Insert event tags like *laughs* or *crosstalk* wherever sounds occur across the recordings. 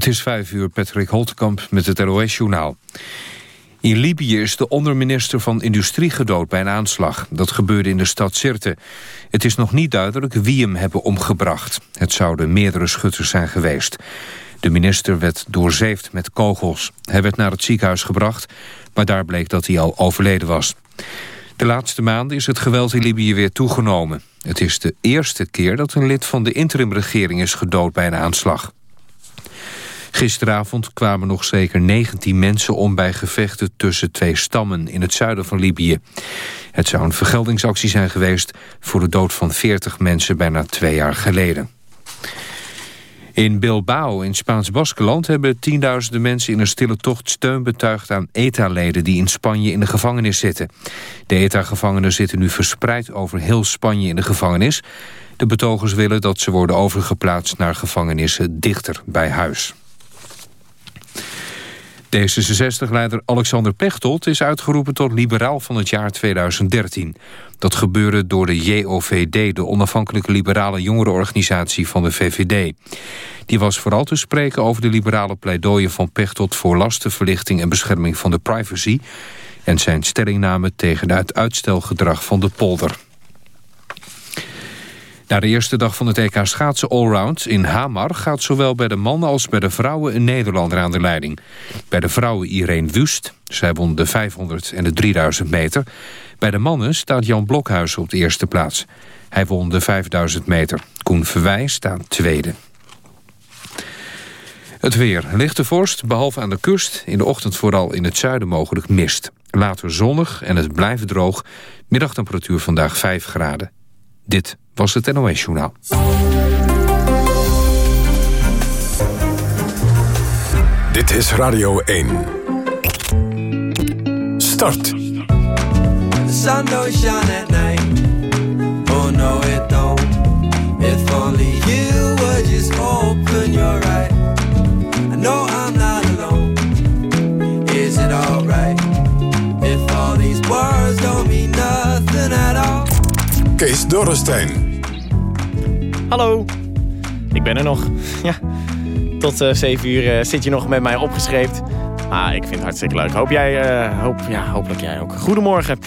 Het is vijf uur, Patrick Holtkamp met het NOS-journaal. In Libië is de onderminister van Industrie gedood bij een aanslag. Dat gebeurde in de stad Sirte. Het is nog niet duidelijk wie hem hebben omgebracht. Het zouden meerdere schutters zijn geweest. De minister werd doorzeefd met kogels. Hij werd naar het ziekenhuis gebracht, maar daar bleek dat hij al overleden was. De laatste maanden is het geweld in Libië weer toegenomen. Het is de eerste keer dat een lid van de interimregering is gedood bij een aanslag. Gisteravond kwamen nog zeker 19 mensen om bij gevechten tussen twee stammen in het zuiden van Libië. Het zou een vergeldingsactie zijn geweest voor de dood van 40 mensen bijna twee jaar geleden. In Bilbao in Spaans Baskeland hebben tienduizenden mensen in een stille tocht steun betuigd aan ETA-leden die in Spanje in de gevangenis zitten. De ETA-gevangenen zitten nu verspreid over heel Spanje in de gevangenis. De betogers willen dat ze worden overgeplaatst naar gevangenissen dichter bij huis. D66-leider Alexander Pechtold is uitgeroepen tot liberaal van het jaar 2013. Dat gebeurde door de JOVD, de onafhankelijke liberale jongerenorganisatie van de VVD. Die was vooral te spreken over de liberale pleidooien van Pechtold... voor lastenverlichting en bescherming van de privacy... en zijn stellingname tegen het uitstelgedrag van de polder. Na de eerste dag van het EK schaatsen allround in Hamar... gaat zowel bij de mannen als bij de vrouwen een Nederlander aan de leiding. Bij de vrouwen Irene Wust. Zij won de 500 en de 3000 meter. Bij de mannen staat Jan Blokhuis op de eerste plaats. Hij won de 5000 meter. Koen Verwij staat tweede. Het weer. Lichte vorst, behalve aan de kust. In de ochtend vooral in het zuiden mogelijk mist. Later zonnig en het blijft droog. Middagtemperatuur vandaag 5 graden. Dit was het NOS Journaal. Dit is Radio 1. Start. The sun don't shine at night. Oh no it don't. If only you would just open your eyes. I know I'm not alone. Is it alright? If all these words don't mean nothing at all. Kees Dorrestein. Hallo, ik ben er nog. *laughs* Ja, tot uh, eh, 7 uur uh, zit je nog met mij opgeschreven. Ah, ik vind het hartstikke leuk. Hoop jij, uh, hoop, ja, hopelijk jij ook. Goedemorgen.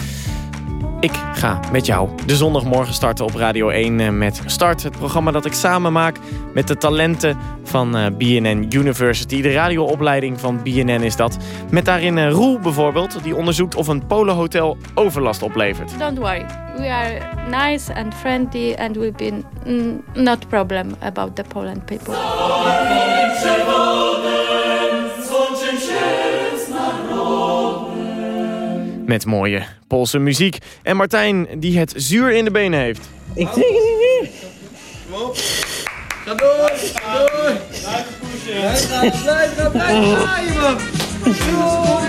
Ik ga met jou de zondagmorgen starten op Radio 1 eh, met Start. Het programma dat ik samen maak met de talenten van eh, BNN University. De radioopleiding van BNN is dat. Met daarin uh, Roel bijvoorbeeld, die onderzoekt of een polenhotel overlast oplevert. Don't worry, we are nice and friendly and we've been mm, not problem about the Poland people. Met mooie Poolse muziek. En Martijn die het zuur in de benen heeft. Ik trek het niet meer. Kom op. Ga door. Ga door. Blijf pushen. Blijf, blijf, blijf. Draaien man. Kom op.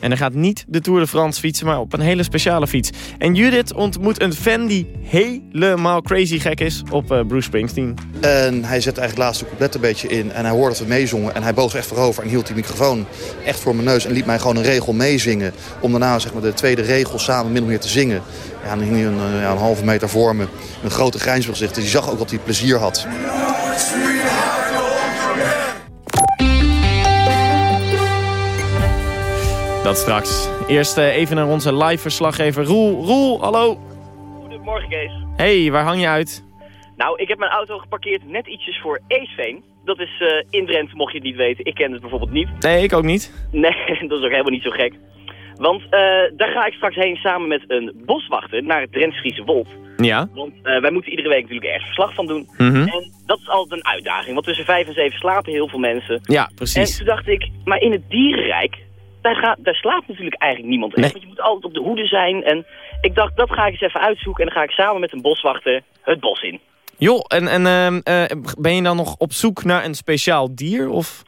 En hij gaat niet de Tour de France fietsen, maar op een hele speciale fiets. En Judith ontmoet een fan die helemaal crazy gek is op uh, Bruce Springsteen. En hij zette eigenlijk laatste couplet een beetje in. En hij hoorde dat we meezongen. En hij boog echt voorover en hield die microfoon echt voor mijn neus. En liet mij gewoon een regel meezingen. Om daarna zeg maar, de tweede regel samen min of meer te zingen. Ja, en hij een, ja, een halve meter voor me. Een grote grijns gezicht. Dus je zag ook dat hij plezier had. Dat straks. Eerst uh, even naar onze live verslaggever Roel. Roel, hallo. Goedemorgen Kees. Hey, waar hang je uit? Nou, ik heb mijn auto geparkeerd net ietsjes voor Eesveen. Dat is uh, in Drenthe, mocht je het niet weten. Ik ken het bijvoorbeeld niet. Nee, ik ook niet. Nee, *laughs* dat is ook helemaal niet zo gek. Want uh, daar ga ik straks heen samen met een boswachter naar het Drents-Friese Wold. Ja. Want uh, wij moeten iedere week natuurlijk ergens verslag van doen. Mm -hmm. En dat is altijd een uitdaging. Want tussen vijf en zeven slapen heel veel mensen. Ja, precies. En toen dacht ik, maar in het dierenrijk daar, gaat, daar slaapt natuurlijk eigenlijk niemand echt. Want je moet altijd op de hoede zijn. En ik dacht, dat ga ik eens even uitzoeken. En dan ga ik samen met een boswachter het bos in. Joh, en, en uh, ben je dan nog op zoek naar een speciaal dier? Of...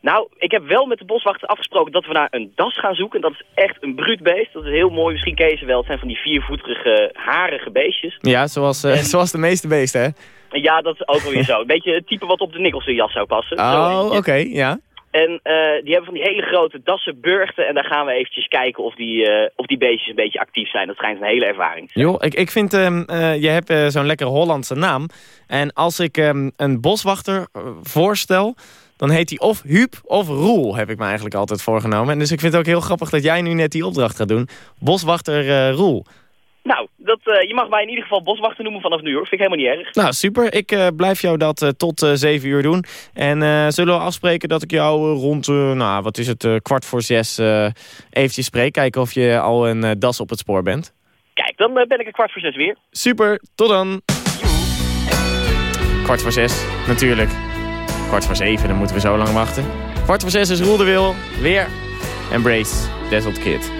Nou, ik heb wel met de boswachter afgesproken dat we naar een das gaan zoeken. Dat is echt een bruut beest. Dat is heel mooi. Misschien ken je ze wel. Het zijn van die viervoetige, harige beestjes. Ja, zoals, uh, zoals de meeste beesten, hè? Ja, dat is ook wel weer zo. Een beetje het type wat op de Nicholson jas zou passen. Oh, oké, okay, ja. En eh, die hebben van die hele grote dassenburgten. En daar gaan we eventjes kijken of die, eh, of die beestjes een beetje actief zijn. Dat schijnt een hele ervaring te ik, ik vind, ehm, eh, je hebt zo'n lekkere Hollandse naam. En als ik ehm, een boswachter voorstel, dan heet hij of Huub of Roel, heb ik me eigenlijk altijd voorgenomen. En dus ik vind het ook heel grappig dat jij nu net die opdracht gaat doen. Boswachter Roel. Nou, dat, eh, je mag mij in ieder geval boswachter noemen vanaf nu hoor. Vind ik helemaal niet erg. Nou, super. Ik eh, blijf jou dat eh, tot 7 uur doen. En zullen we afspreken dat ik jou rond, nou, wat is het, kwart voor zes eventjes spreek. Kijken of je al een das op het spoor bent. Kijk, dan ben ik een kwart voor zes weer. Super, tot dan. Kwart voor zes, natuurlijk. Kwart voor zeven, dan moeten we zo lang wachten. Kwart voor zes is Roel de Wil. Weer Embrace Dazzled Kid.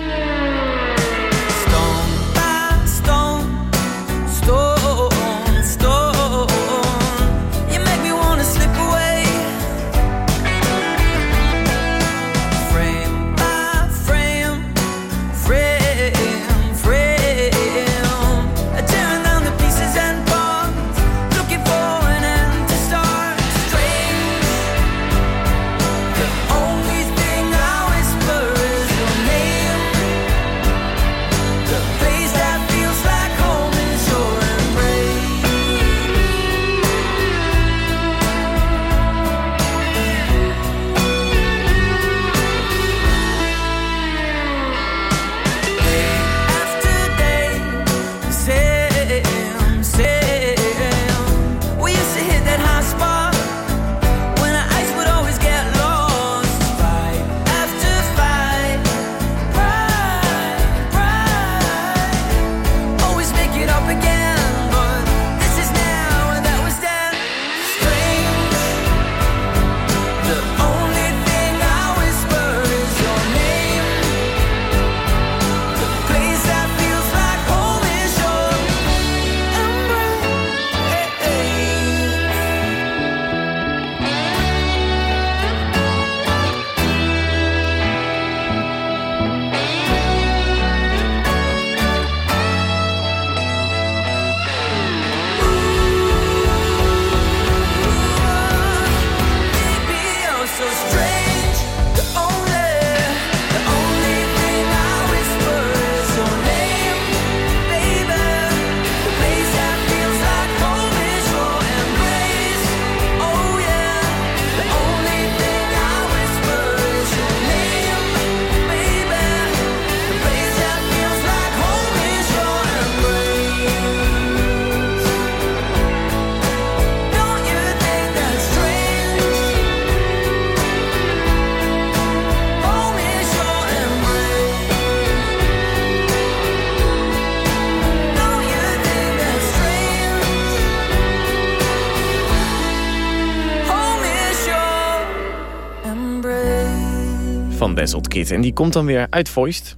En die komt dan weer uit Voist.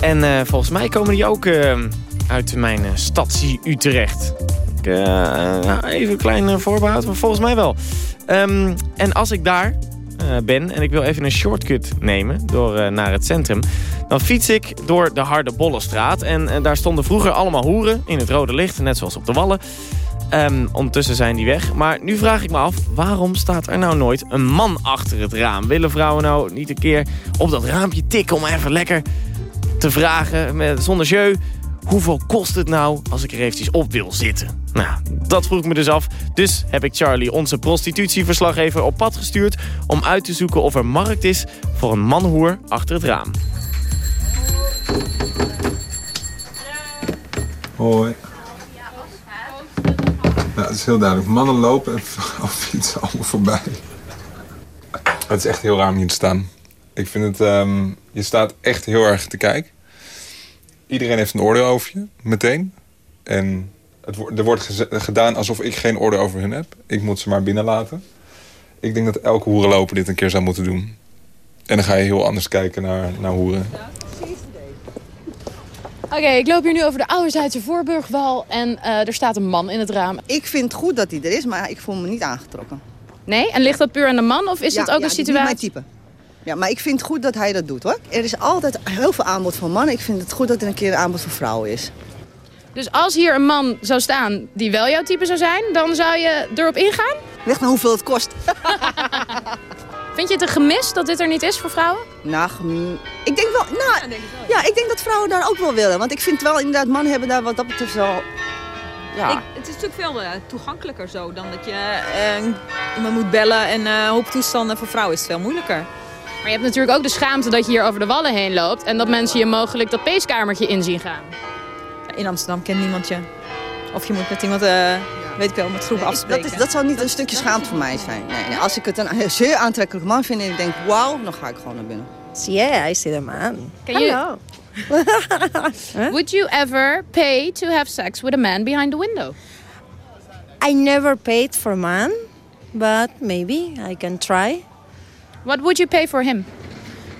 En eh, volgens mij komen die ook eh, uit mijn uh, Utrecht. Ik, nou, even een klein eh, voorbehoud, maar volgens mij wel. Ehm, en als ik daar ben en ik wil even een shortcut nemen door, naar het centrum... dan fiets ik door de Harde Bollenstraat. En daar stonden vroeger allemaal hoeren in het rode licht, net zoals op de Wallen. Ehm, ondertussen zijn die weg. Maar nu vraag ik me af, waarom staat er nou nooit een man achter het raam? Willen vrouwen nou niet een keer op dat raampje tikken om even lekker te vragen, met, zonder jeu... hoeveel kost het nou als ik er eventjes op wil zitten? Nou, dat vroeg ik me dus af. Dus heb ik Charlie, onze prostitutieverslaggever, op pad gestuurd... om uit te zoeken of er markt is voor een manhoer achter het raam. Hoi. Nou, het is heel duidelijk. Mannen lopen en vrouwen *laughs* fietsen allemaal voorbij. Het is echt heel raar om hier te staan. Ik vind het... ehm, je staat echt heel erg te kijken. Iedereen heeft een oordeel over je, meteen. En het, er wordt gedaan alsof ik geen oordeel over hun heb. Ik moet ze maar binnenlaten. Ik denk dat elke hoerenloper dit een keer zou moeten doen. En dan ga je heel anders kijken naar, naar hoeren. Oké, ik loop hier nu over de Ouderzijds Voorburgwal en eh, er staat een man in het raam. Ik vind het goed dat hij er is, maar ik voel me niet aangetrokken. Nee? En ligt dat puur aan de man of is Ja, dat ook ja, een is niet mijn situatie? type. Ja, maar ik vind het goed dat hij dat doet hoor. Er is altijd heel veel aanbod voor mannen. Ik vind het goed dat er een keer een aanbod voor vrouwen is. Dus als hier een man zou staan die wel jouw type zou zijn, dan zou je erop ingaan? Ligt aan hoeveel het kost. *laughs* Vind je het een gemis dat dit er niet is voor vrouwen? Nou, gem- ik denk wel, nou, ja, ik denk dat vrouwen daar ook wel willen. Want ik vind wel inderdaad, mannen hebben daar wat dat betreft wel... Ja. Ik, het is natuurlijk veel eh, toegankelijker zo dan dat je eh, iemand moet bellen en eh hoop toestanden. Voor vrouwen is het veel moeilijker. Maar je hebt natuurlijk ook de schaamte dat je hier over de wallen heen loopt... en dat mensen je mogelijk dat peeskamertje in zien gaan. In Amsterdam kent niemand je. Of je moet met iemand, eh, weet ik wel, met groepen Ik- afspreken. dat, is, dat zou niet een stukje schaamte voor mij zijn. Nee, nee, als ik het een zeer aantrekkelijk man vind en ik denk, wauw, dan ga ik gewoon naar binnen. Yeah, I see the man. Can you- *laughs* Would you ever pay to have sex with a man behind the window? I never paid for a man, but maybe I can try. What would you pay for him?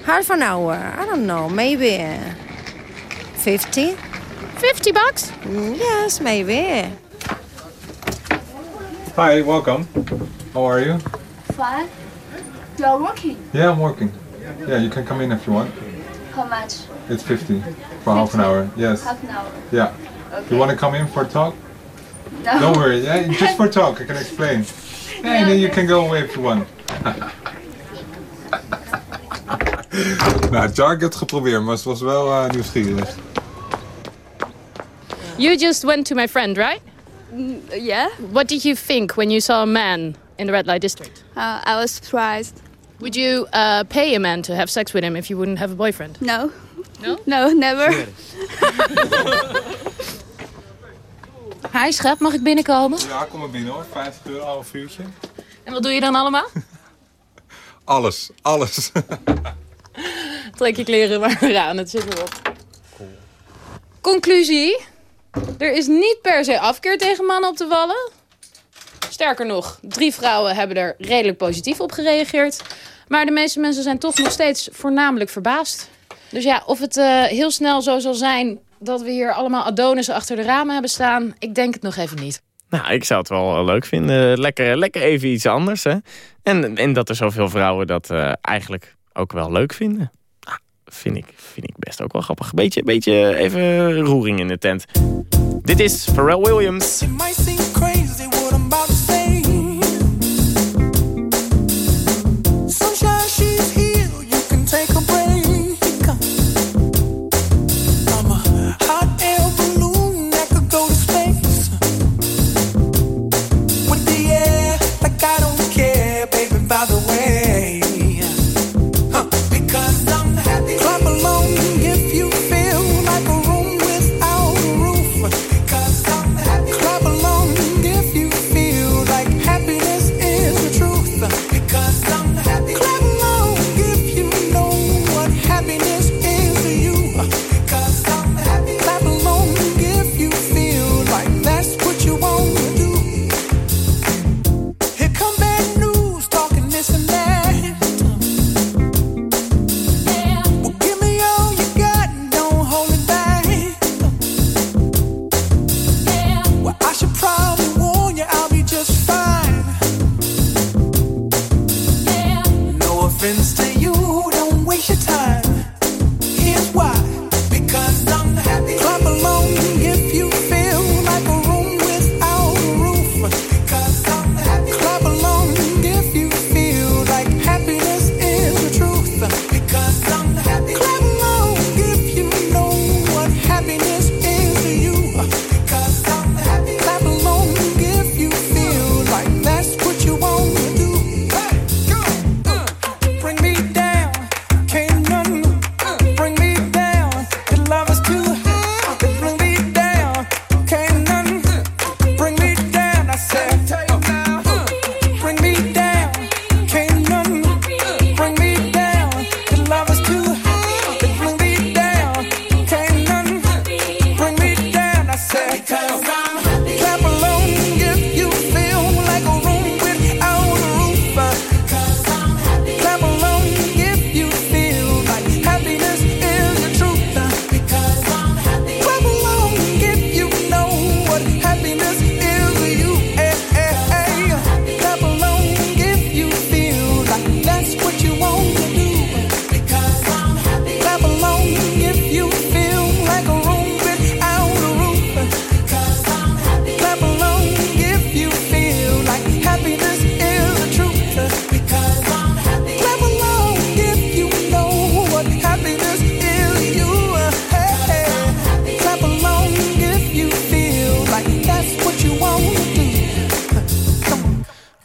Half an hour. I don't know. Maybe uh, 50. 50 bucks? Mm, yes, maybe. Hi, welcome. How are you? Fine. You are working. Yeah, I'm working. Yeah, you can come in if you want. How much? It's 50 for half an hour. Yes. Half an hour. Yeah. Okay. You want to come in for a talk? No. Don't worry. Yeah, just for *laughs* talk. I can explain. Yeah, and then you can go away if you want. *laughs* nou, Jar heeft geprobeerd, maar ze was wel eh, nieuwsgierig. You just went to my friend, right? Yeah. What did you think when you saw a man in the red light district? Uh, I was surprised. Would you uh, pay a man to have sex with him if you wouldn't have a boyfriend? No. No? *laughs* No, never. *laughs* Hi schat, mag ik binnenkomen? Ja, kom maar binnen hoor. 50 euro, half uurtje. En wat doe je dan allemaal? *laughs* Alles, alles. Trek je kleren maar weer aan, het zit erop. Conclusie. Er is niet per se afkeer tegen mannen op de wallen. Sterker nog, drie vrouwen hebben er redelijk positief op gereageerd. Maar de meeste mensen zijn toch nog steeds voornamelijk verbaasd. Dus ja, of het eh, heel snel zo zal zijn dat we hier allemaal Adonissen achter de ramen hebben staan... ik denk het nog even niet. Nou, ik zou het wel leuk vinden. Lekker, lekker even iets anders, hè. En, en dat er zoveel vrouwen dat eh, eigenlijk ook wel leuk vinden. Vind, ik, vind ik best ook wel grappig. Beetje, beetje even roering in de tent. Dit is Pharrell Williams.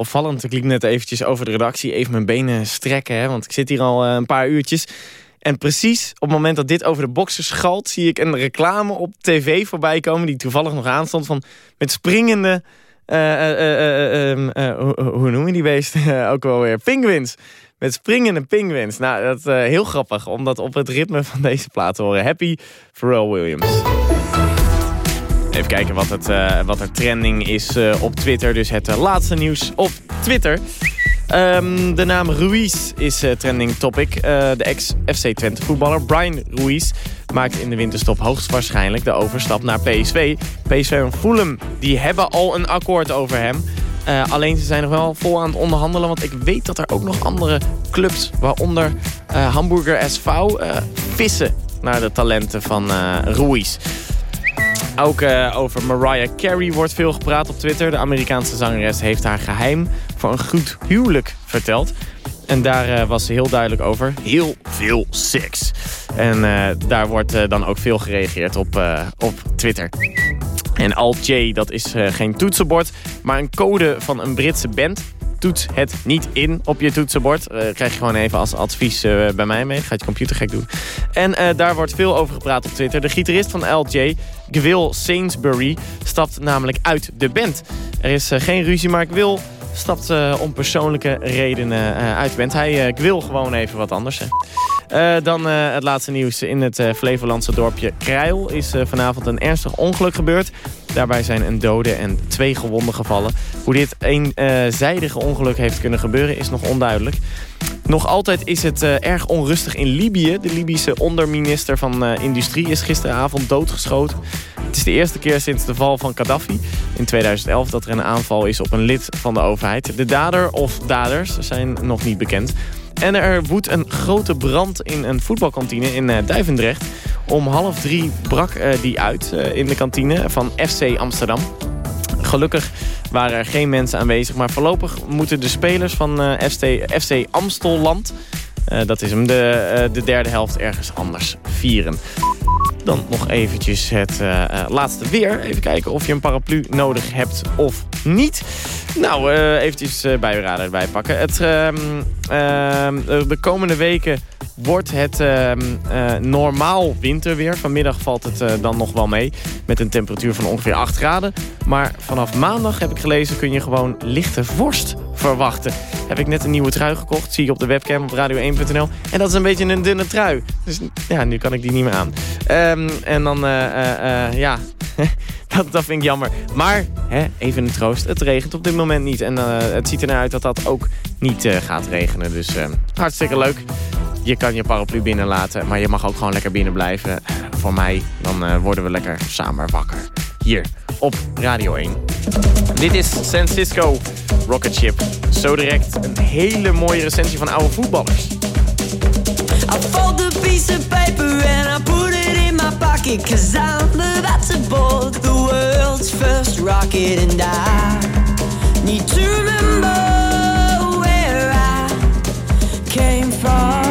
Opvallend. Ik liep net eventjes over de redactie, even mijn benen strekken, hè, want ik zit hier al eh, een paar uurtjes. En precies op het moment dat dit over de boxen schalt... zie ik een reclame op tv voorbij komen... die toevallig nog aanstond van met springende... eh, eh, eh, eh, ehm, eh, hoe, hoe noem je die beesten ook wel weer? Pinguïns. Met springende pinguïns. Nou, dat is eh, heel grappig om dat op het ritme van deze plaat te horen. Happy Pharrell Williams. Even kijken wat, het, eh, wat er trending is eh, op Twitter. Dus het eh, laatste nieuws op Twitter. Ehm, de naam Ruiz is trending topic. De ex-FC Twente voetballer Brian Ruiz maakt in de winterstop hoogstwaarschijnlijk de overstap naar PSV. PSV en Fulham die hebben al een akkoord over hem. Alleen ze zijn nog wel vol aan het onderhandelen. Want ik weet dat er ook nog andere clubs, waaronder Hamburger SV, vissen naar de talenten van Ruiz. Ook eh, over Mariah Carey wordt veel gepraat op Twitter. De Amerikaanse zangeres heeft haar geheim voor een goed huwelijk verteld. En daar eh, was ze heel duidelijk over. Heel veel seks. En eh, daar wordt dan ook veel gereageerd op, op Twitter. En Alt-J, dat is geen toetsenbord, maar een code van een Britse band. Toets het niet in op je toetsenbord. Eh, krijg je gewoon even als advies eh, bij mij mee. Gaat je computer gek doen. En eh, daar wordt veel over gepraat op Twitter. De gitarist van LJ, Gwil Sainsbury, stapt namelijk uit de band. Er is geen ruzie, maar Gwil stapt om persoonlijke redenen uit de band. Hij wil gewoon even wat anders. dan het laatste nieuws. In het Flevolandse dorpje Krijl is vanavond een ernstig ongeluk gebeurd. Daarbij zijn een dode en twee gewonden gevallen. Hoe dit eenzijdige ongeluk heeft kunnen gebeuren is nog onduidelijk. Nog altijd is het eh, erg onrustig in Libië. De Libische onderminister van eh, Industrie is gisteravond doodgeschoten. Het is de eerste keer sinds de val van Gaddafi in 2011 dat er een aanval is op een lid van de overheid. De dader of daders zijn nog niet bekend. En er woedt een grote brand in een voetbalkantine in eh, Duivendrecht. Om half drie brak eh, die uit eh, in de kantine van FC Amsterdam. Gelukkig waren er geen mensen aanwezig. Maar voorlopig moeten de spelers van FC, FC Amstelland... dat is hem, de, de derde helft ergens anders vieren. Dan nog eventjes het eh, eh, laatste weer. Even kijken of je een paraplu nodig hebt of niet. Nou, eh eventjes uh, bijraden erbij pakken. Het, ehm, ehm, de de komende weken wordt het ehm, eh, normaal winterweer. Vanmiddag valt het dan nog wel mee. Met een temperatuur van ongeveer 8 graden. Maar vanaf maandag, heb ik gelezen, kun je gewoon lichte vorst verwachten. Heb ik net een nieuwe trui gekocht. Zie je op de webcam op radio1.nl. En dat is een beetje een dunne trui. Dus ja, nu kan ik die niet meer aan. Ehm, en dan, eh, eh, eh, ja... *laughs* Dat, dat vind ik jammer. Maar hè, even een troost. Het regent op dit moment niet. En het ziet er naar uit dat dat ook niet gaat regenen. Dus eh, hartstikke leuk. Je kan je paraplu binnen laten. Maar je mag ook gewoon lekker binnen blijven. Voor mij, dan worden we lekker samen wakker. Hier op Radio 1. Dit is San Francisco Rocket Ship. Zo direct een hele mooie recensie van oude voetballers. I fold the piece of paper and I pocket Cause I'm about to board the world's first rocket And I need to remember where I came from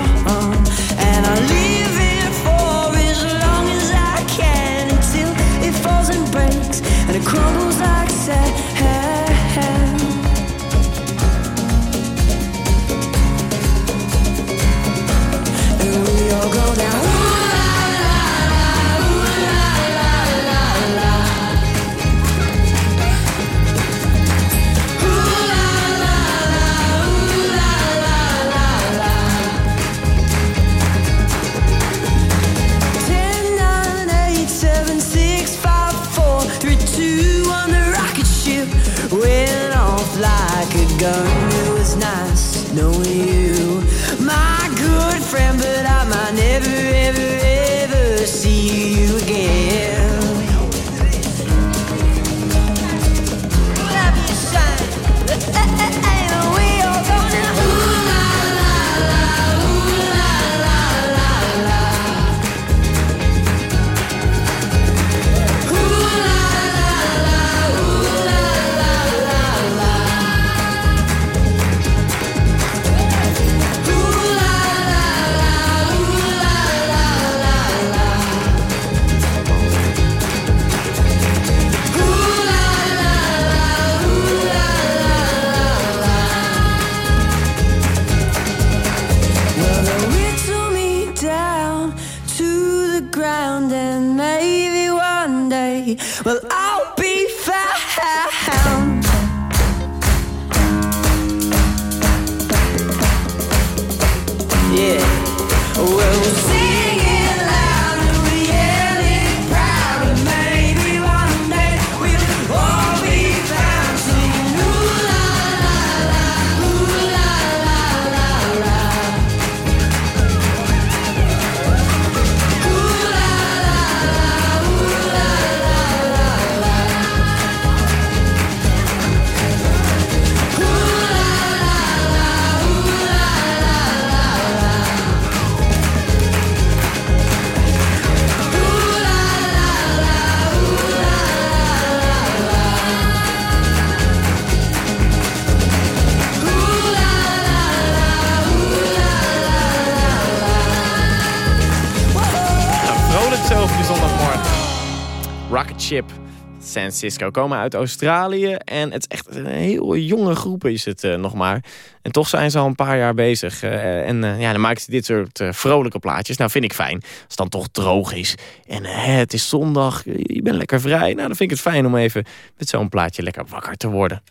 San Francisco komen uit Australië. En het is echt een heel jonge groep is het eh, nog maar. En toch zijn ze al een paar jaar bezig. eh, en eh, ja, dan maken ze dit soort vrolijke plaatjes. Nou, vind ik fijn. Als het dan toch droog is. En het is zondag. Je bent lekker vrij. Nou, dan vind ik het fijn om even met zo'n plaatje lekker wakker te worden.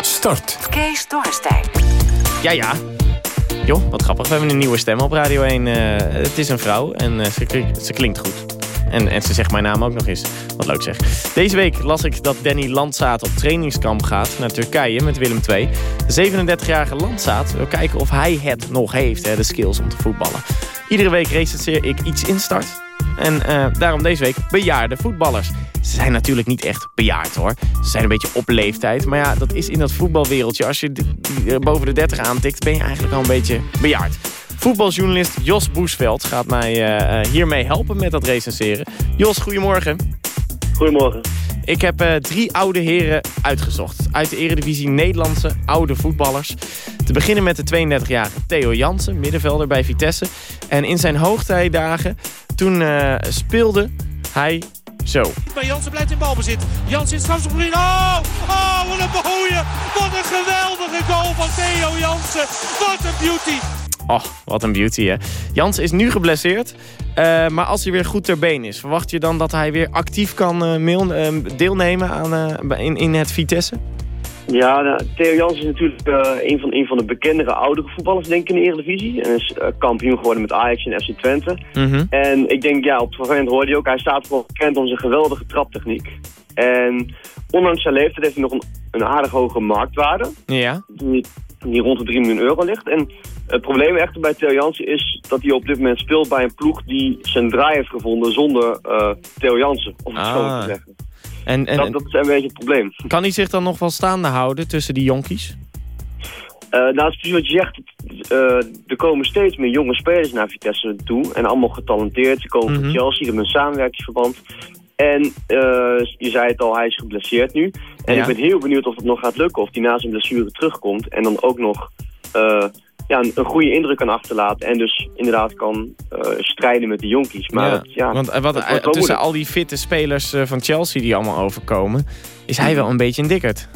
Start. Kees Dorrestein. Ja, ja. Joh, wat grappig. We hebben een nieuwe stem op Radio 1. Eh, het is een vrouw en eh, ze klinkt goed. En, en ze zegt mijn naam ook nog eens. Wat leuk zeg. Deze week las ik dat Danny Landzaat op trainingskamp gaat naar Turkije met Willem II. De 37-jarige Landzaat wil kijken of hij het nog heeft, hè, de skills om te voetballen. Iedere week recenseer ik iets in start. En eh, daarom deze week bejaarde voetballers. Ze zijn natuurlijk niet echt bejaard hoor. Ze zijn een beetje op leeftijd. Maar ja, dat is in dat voetbalwereldje. Als je boven de 30 aantikt, ben je eigenlijk al een beetje bejaard. Voetbaljournalist Jos Boesveld gaat mij eh, eh, hiermee helpen met dat recenseren. Jos, goedemorgen. Goedemorgen. Ik heb eh, drie oude heren uitgezocht. Uit de eredivisie Nederlandse oude voetballers. Te beginnen met de 32-jarige Theo Jansen, middenvelder bij Vitesse. En in zijn hoogtijdagen, toen eh, speelde hij zo. Maar Jansen blijft in balbezit. Jansen in het strafschopgebied. Oh, oh, wat een mooie. Wat een geweldige goal van Theo Jansen. Wat een beauty. Oh, wat een beauty hè. Jans is nu geblesseerd. eh, maar als hij weer goed ter been is, verwacht je dan dat hij weer actief kan eh, deelnemen aan, in, in het Vitesse? Ja, nou, Theo Jans is natuurlijk een, van, een van de bekendere oudere voetballers denk ik in de Eredivisie. En is kampioen geworden met Ajax en FC Twente. En ik denk, ja, op het moment hoorde je ook, hij staat gewoon bekend om zijn geweldige traptechniek. En ondanks zijn leeftijd heeft hij nog een, een aardig hoge marktwaarde. Ja. Die, die rond de 3 miljoen euro ligt. En het probleem echter bij Theo Jansen is dat hij op dit moment speelt bij een ploeg die zijn draai heeft gevonden zonder eh Theo Jansen. Om het zo Ah. te zeggen. En, en, dat, dat is een beetje het probleem. Kan hij zich dan nog wel staande houden tussen die jonkies? Nou, is precies wat je zegt. eh, er komen steeds meer jonge spelers naar Vitesse toe. En allemaal getalenteerd. Ze komen van Chelsea, die hebben een samenwerkingsverband. En eh, je zei het al, hij is geblesseerd nu. En Ja. ik ben heel benieuwd of het nog gaat lukken. Of hij na zijn blessure terugkomt. En dan ook nog eh, ja, een, een goede indruk kan achterlaten. En dus inderdaad kan eh, strijden met de jonkies. Maar ja, dat, ja, want wat, tussen moeilijk. al die fitte spelers van Chelsea die allemaal overkomen... is hij wel een beetje een dikkerd.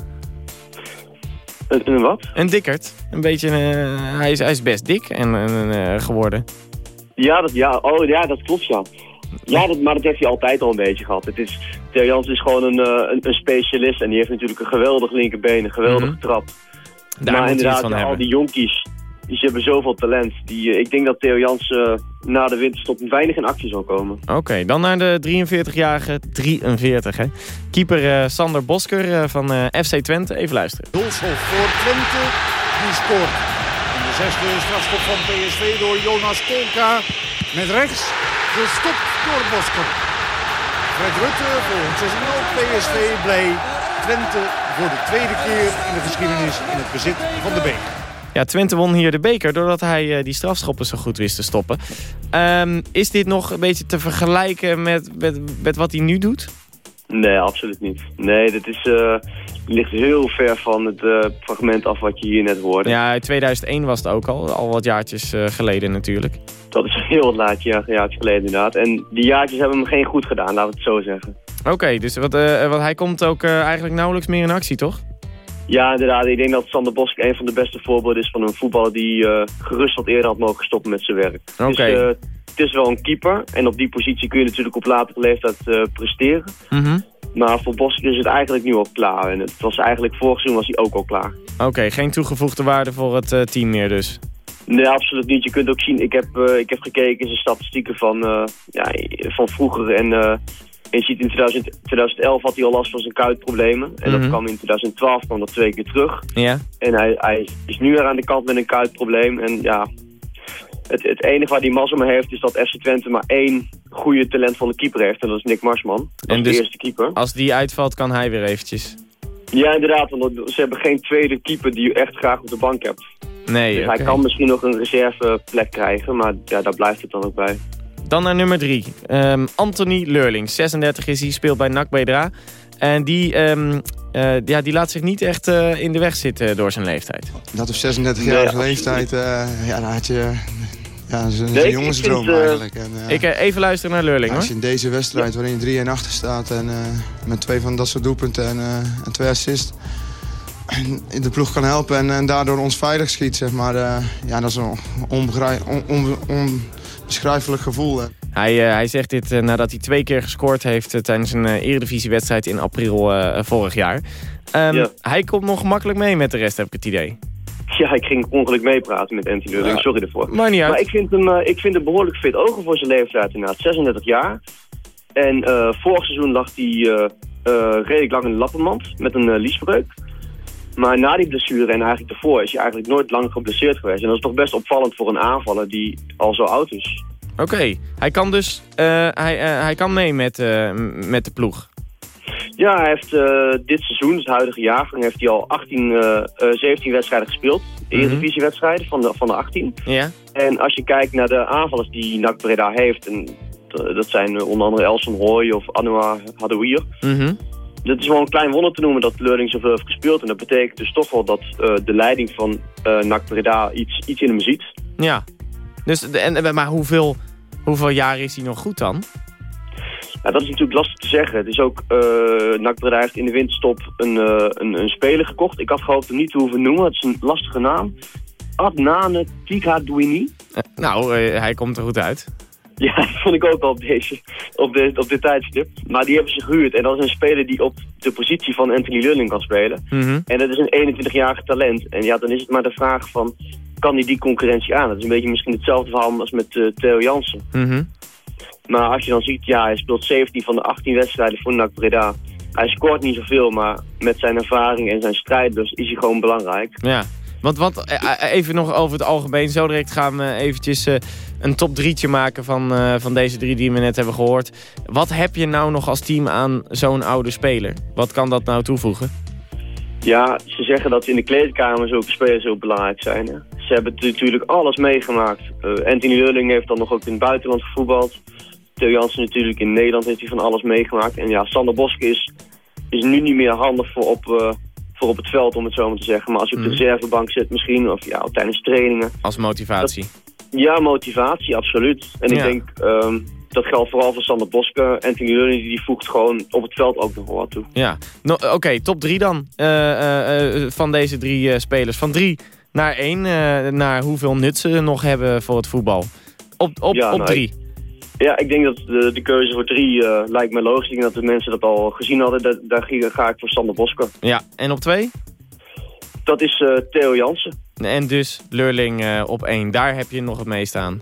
Een, een wat? Een dikkerd. Een beetje, hij, is, hij is best dik en, en, geworden. Ja, dat, ja, oh, ja, dat klopt, ja. Ja, dat, maar dat heeft hij altijd al een beetje gehad. Het is, Theo Jans is gewoon een, eh, een, een specialist en die heeft natuurlijk een geweldig linkerbeen, een geweldige trap. Daar maar inderdaad, al hebben. die jonkies, die hebben zoveel talent. Die, eh, ik denk dat Theo Jans eh, na de winterstop weinig in actie zal komen. Oké, dan naar de 43-jarige 43, hè. Keeper eh, Sander Bosker eh, van eh, FC Twente. Even luisteren. Doelschop voor Twente. Die scoort in de zesde strafschop van PSV door Jonas Kolka. Met rechts gestopt door Bosker. Fred Rutte volgend seizoen ook PSV blij. Twente voor de tweede keer in de geschiedenis in het bezit van de beker. Ja, Twente won hier de beker doordat hij eh, die strafschoppen zo goed wist te stoppen. Ehm, is dit nog een beetje te vergelijken met, met, met wat hij nu doet? Nee, absoluut niet. Nee, dit is, eh, ligt heel ver van het eh, fragment af wat je hier net hoorde. Ja, in 2001 was het ook al. Al wat jaartjes eh, geleden natuurlijk. Dat is *laughs* heel wat laat, ja, jaartjes geleden inderdaad. En die jaartjes hebben hem geen goed gedaan, laten we het zo zeggen. Oké, dus wat, wat hij komt ook eigenlijk nauwelijks meer in actie, toch? Ja, inderdaad. Ik denk dat Sander Bosk een van de beste voorbeelden is van een voetballer die gerust wat eerder had mogen stoppen met zijn werk. Oké. Dus, het is wel een keeper. En op die positie kun je natuurlijk op latere leeftijd eh, presteren. Mhm. Maar voor Bosk is het eigenlijk nu al klaar. En het was eigenlijk vorig seizoen was hij ook al klaar. Oké, geen toegevoegde waarde voor het eh, team meer dus. Nee, absoluut niet. Je kunt ook zien, ik heb, eh, ik heb gekeken in zijn statistieken van, ja, van vroeger. En je ziet in 2000, 2011 had hij al last van zijn kuitproblemen. En dat Mhm. kwam in 2012 kwam dat twee keer terug. Ja? En hij, hij is nu weer aan de kant met een kuitprobleem. En ja, het, het enige waar mazzel mee heeft is dat FC Twente maar één goede talentvolle keeper heeft. En dat is Nick Marsman. Dat En is dus- de eerste keeper. Als die uitvalt, kan hij weer eventjes. Ja, inderdaad. Want ze hebben geen tweede keeper die je echt graag op de bank hebt. Nee, Dus hij kan misschien nog een reserveplek krijgen. Maar ja, daar blijft het dan ook bij. Dan naar nummer drie. Ehm, Anthony Leurling, 36 is hij, speelt bij NAC Breda. En die, ehm, eh, ja, die laat zich niet echt eh, in de weg zitten door zijn leeftijd. Dat op 36-jarige Nee, leeftijd, eh, ja, dan had je ja, dat is een Nee, ik- jongensdroom ik vind, eh, eigenlijk. En, eh, Ik eh, even luisteren naar Leurling als je in deze wedstrijd waarin je 3 en achter staat en eh, met twee van dat soort doelpunten en, eh, en twee assists en *clears throat* de ploeg kan helpen en, en daardoor ons veilig schiet, zeg maar. eh, ja, dat is een onbegrij- on- on- onbeschrijfelijk gevoel. hè. Hij, eh, hij zegt dit nadat hij twee keer gescoord heeft tijdens een eredivisiewedstrijd in april eh, vorig jaar. Ehm, Ja. Hij komt nog makkelijk mee met de rest, heb ik het idee. Ja, ik ging ongeluk meepraten met Anthony Lurling. Ja. Sorry ervoor. Maakt niet uit. Maar ik vind hem, eh, ik vind hem behoorlijk fit ogen voor zijn leeftijd inderdaad. 36 jaar. En eh, vorig seizoen lag hij eh, redelijk lang in de lappenmand met een liesbreuk. Maar na die blessure en eigenlijk daarvoor is hij eigenlijk nooit lang geblesseerd geweest. En dat is toch best opvallend voor een aanvaller die al zo oud is. Oké, hij kan dus hij, hij kan mee met, met de ploeg. Ja, hij heeft eh, dit seizoen, het huidige jaargang, heeft hij al 18, eh, eh, 17 wedstrijden gespeeld. Mhm. Eredivisiewedstrijden van de, van de 18. Ja? En als je kijkt naar de aanvallers die NAC Breda heeft, en dat zijn eh, onder andere Elson Hooy of Anouar Hadouier. Mhm. Dat is wel een klein wonder te noemen dat Leurling zoveel heeft gespeeld. En dat betekent dus toch wel dat eh, de leiding van eh NAC Breda iets, iets in hem ziet. Ja. Dus, en- maar hoeveel, hoeveel jaar is hij nog goed dan? Ja, dat is natuurlijk lastig te zeggen. Het is ook, eh NAC heeft in de winterstop een, eh, een, een speler gekocht. Ik had gehoopt hem niet te hoeven noemen. Het is een lastige naam. Adnane Tighadouini. Eh, nou, hij komt er goed uit. *laughs* Ja, dat vond ik ook al op, deze, op, de, op dit tijdstip. Maar die hebben ze gehuurd. En dat is een speler die op de positie van Anthony Lulling kan spelen. Mhm. En dat is een 21-jarige talent. En ja, dan is het maar de vraag van, kan hij die concurrentie aan? Dat is een beetje misschien hetzelfde verhaal als met Theo Jansen. Mhm. Maar als je dan ziet, ja, hij speelt 17 van de 18 wedstrijden voor NAC Breda. Hij scoort niet zoveel, maar met zijn ervaring en zijn strijdlust is hij gewoon belangrijk. Ja, want, want eh, eh, even nog over het algemeen. Zo direct gaan we eventjes eh, een top drietje maken van, van deze drie die we net hebben gehoord. Wat heb je nou nog als team aan zo'n oude speler? Wat kan dat nou toevoegen? Ja, ze zeggen dat in de kleedkamer zulke spelers ook belangrijk zijn. Hè? Ze hebben natuurlijk alles meegemaakt. Eh, Anthony Lulling heeft dan nog ook in het buitenland gevoetbald. Theo Jansen natuurlijk in Nederland heeft hij van alles meegemaakt. En ja, Sander Boske is, is nu niet meer handig voor op, eh, voor op het veld, om het zo maar te zeggen. Maar als je op de Mhm. reservebank zit misschien, of ja, tijdens trainingen. Als motivatie. Ja, motivatie, absoluut. En Ja. ik denk, ehm, dat geldt vooral voor Sander Boske. Anthony Lulling die voegt gewoon op het veld ook nog wel wat toe. Ja, no, oké, top drie dan. eh, eh, eh, van deze drie eh, spelers. Van drie naar één. eh, naar hoeveel nut ze nog hebben voor het voetbal. Op, op, Ja, op nou, drie. Ja, ik denk dat de, de keuze voor drie eh, lijkt me logisch. Ik denk dat de mensen dat al gezien hadden. Da- daar ga- ga ik voor Sander Bosker. Ja, en op twee? Dat is eh, Theo Jansen. En dus Leurling eh, op één. Daar heb je nog het meest aan.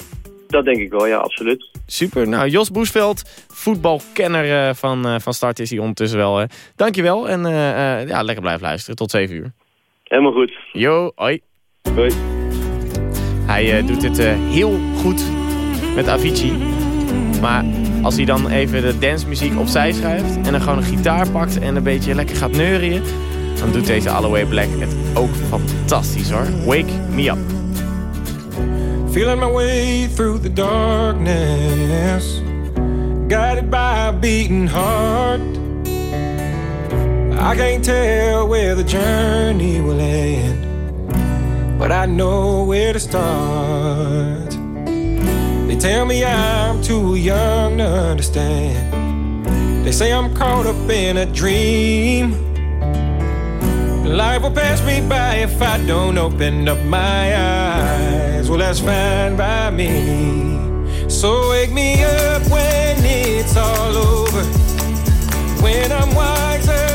Dat denk ik wel, ja, absoluut. Super. Nou, Jos Boesveld, voetbalkenner van, van start is hij ondertussen wel. Hè. Dankjewel en ja, lekker blijven luisteren. Tot 7 uur. Helemaal goed. Yo, hoi. Hoi. Hij doet het heel goed met Avicii. Maar als hij dan even de dancemuziek opzij schuift... en dan gewoon een gitaar pakt en een beetje lekker gaat neurien... dan doet deze Alloway Black het ook fantastisch hoor. Wake me up. Feeling my way through the darkness, guided by a beating heart. I can't tell where the journey will end, but I know where to start. Tell me I'm too young to understand. They say I'm caught up in a dream. Life will pass me by if I don't open up my eyes. Well, that's fine by me. So wake me up when it's all over. When I'm wiser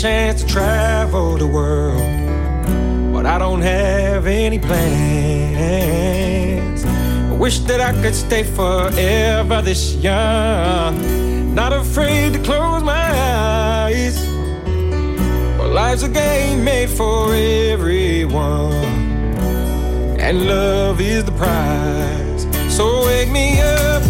chance to travel the world, but I don't have any plans. I wish that I could stay forever this young, not afraid to close my eyes. But life's a game made for everyone and love is the prize. So wake me up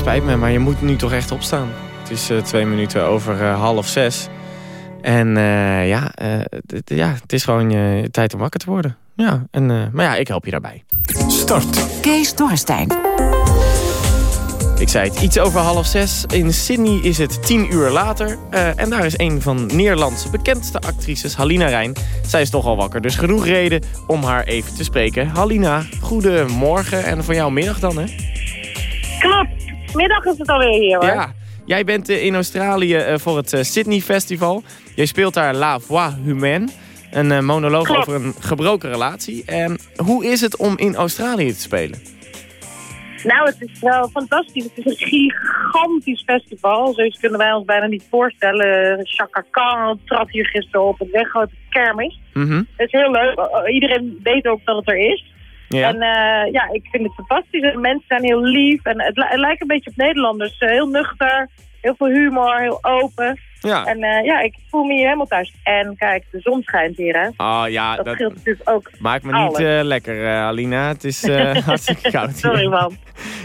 spijt me, maar je moet nu toch echt opstaan. Het is eh, twee minuten over eh, half zes. En eh, ja, eh, ja, het is gewoon je tijd om wakker te worden. Ja, en, eh, maar ja, ik help je daarbij. Start. Kees Dorrestein. Ik zei het, iets over half zes. In Sydney is het tien uur later. Eh, en daar is een van Nederlandse bekendste actrices, Halina Rijn. Zij is toch al wakker, dus genoeg reden om haar even te spreken. Halina, goedemorgen en voor jou middag dan, hè? Klopt. Middag is het alweer hier hoor. Ja, jij bent eh, in Australië eh, voor het eh, Sydney Festival. Jij speelt daar La Voix Humaine. Een monoloog Klopt. over een gebroken relatie. En hoe is het om in Australië te spelen? Nou, het is wel fantastisch. Het is een gigantisch festival. Zoiets kunnen wij ons bijna niet voorstellen. Chaka Khan trad hier gisteren op. Het weggrote kermis. Mhm. Het is heel leuk. Iedereen weet ook dat het er is. Ja. En eh, ja, ik vind het fantastisch. De mensen zijn heel lief. En het, li- het lijkt een beetje op Nederlanders. Eh, heel nuchter, heel veel humor, heel open. Ja. En eh, ja, ik voel me hier helemaal thuis. En kijk, de zon schijnt hier, hè. Ah ja, dat, dat scheelt natuurlijk ook maakt me alles. niet lekker, Alina. Het is *laughs* hartstikke koud hier. Sorry, man.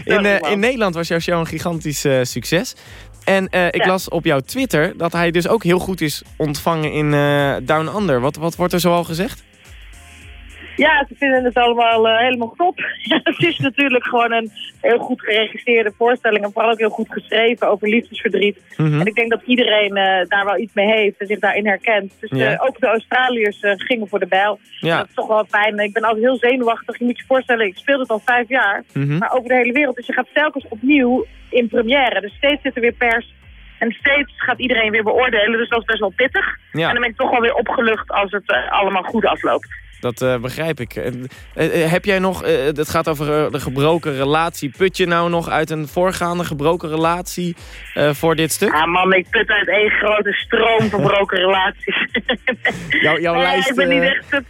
In, Sorry, man. in Nederland was jouw show een gigantisch succes. En ik Ja. las op jouw Twitter dat hij dus ook heel goed is ontvangen in eh, Down Under. Wat, wat wordt er zoal gezegd? Ja, ze vinden het allemaal eh, helemaal top. *laughs* het is natuurlijk gewoon een heel goed geregisseerde voorstelling. En vooral ook heel goed geschreven over liefdesverdriet. Mhm. En ik denk dat iedereen eh, daar wel iets mee heeft en zich daarin herkent. Dus Ja. eh, ook de Australiërs gingen voor de bijl. Ja. Dat is toch wel fijn. Ik ben altijd heel zenuwachtig. Je moet je voorstellen, ik speel het al vijf jaar. Mhm. Maar over de hele wereld. Dus je gaat telkens opnieuw in première. Dus steeds zit er weer pers. En steeds gaat iedereen weer beoordelen. Dus dat is best wel pittig. Ja. En dan ben ik toch wel weer opgelucht als het allemaal goed afloopt. Dat eh, begrijp ik. Eh, eh, heb jij nog, het gaat over de gebroken relatie. Put je nou nog uit een voorgaande gebroken relatie voor dit stuk? Ja man, ik put uit één grote stroom *laughs* verbroken relaties. Jouw, jouw Nee, lijst... Ik ben niet echt... het-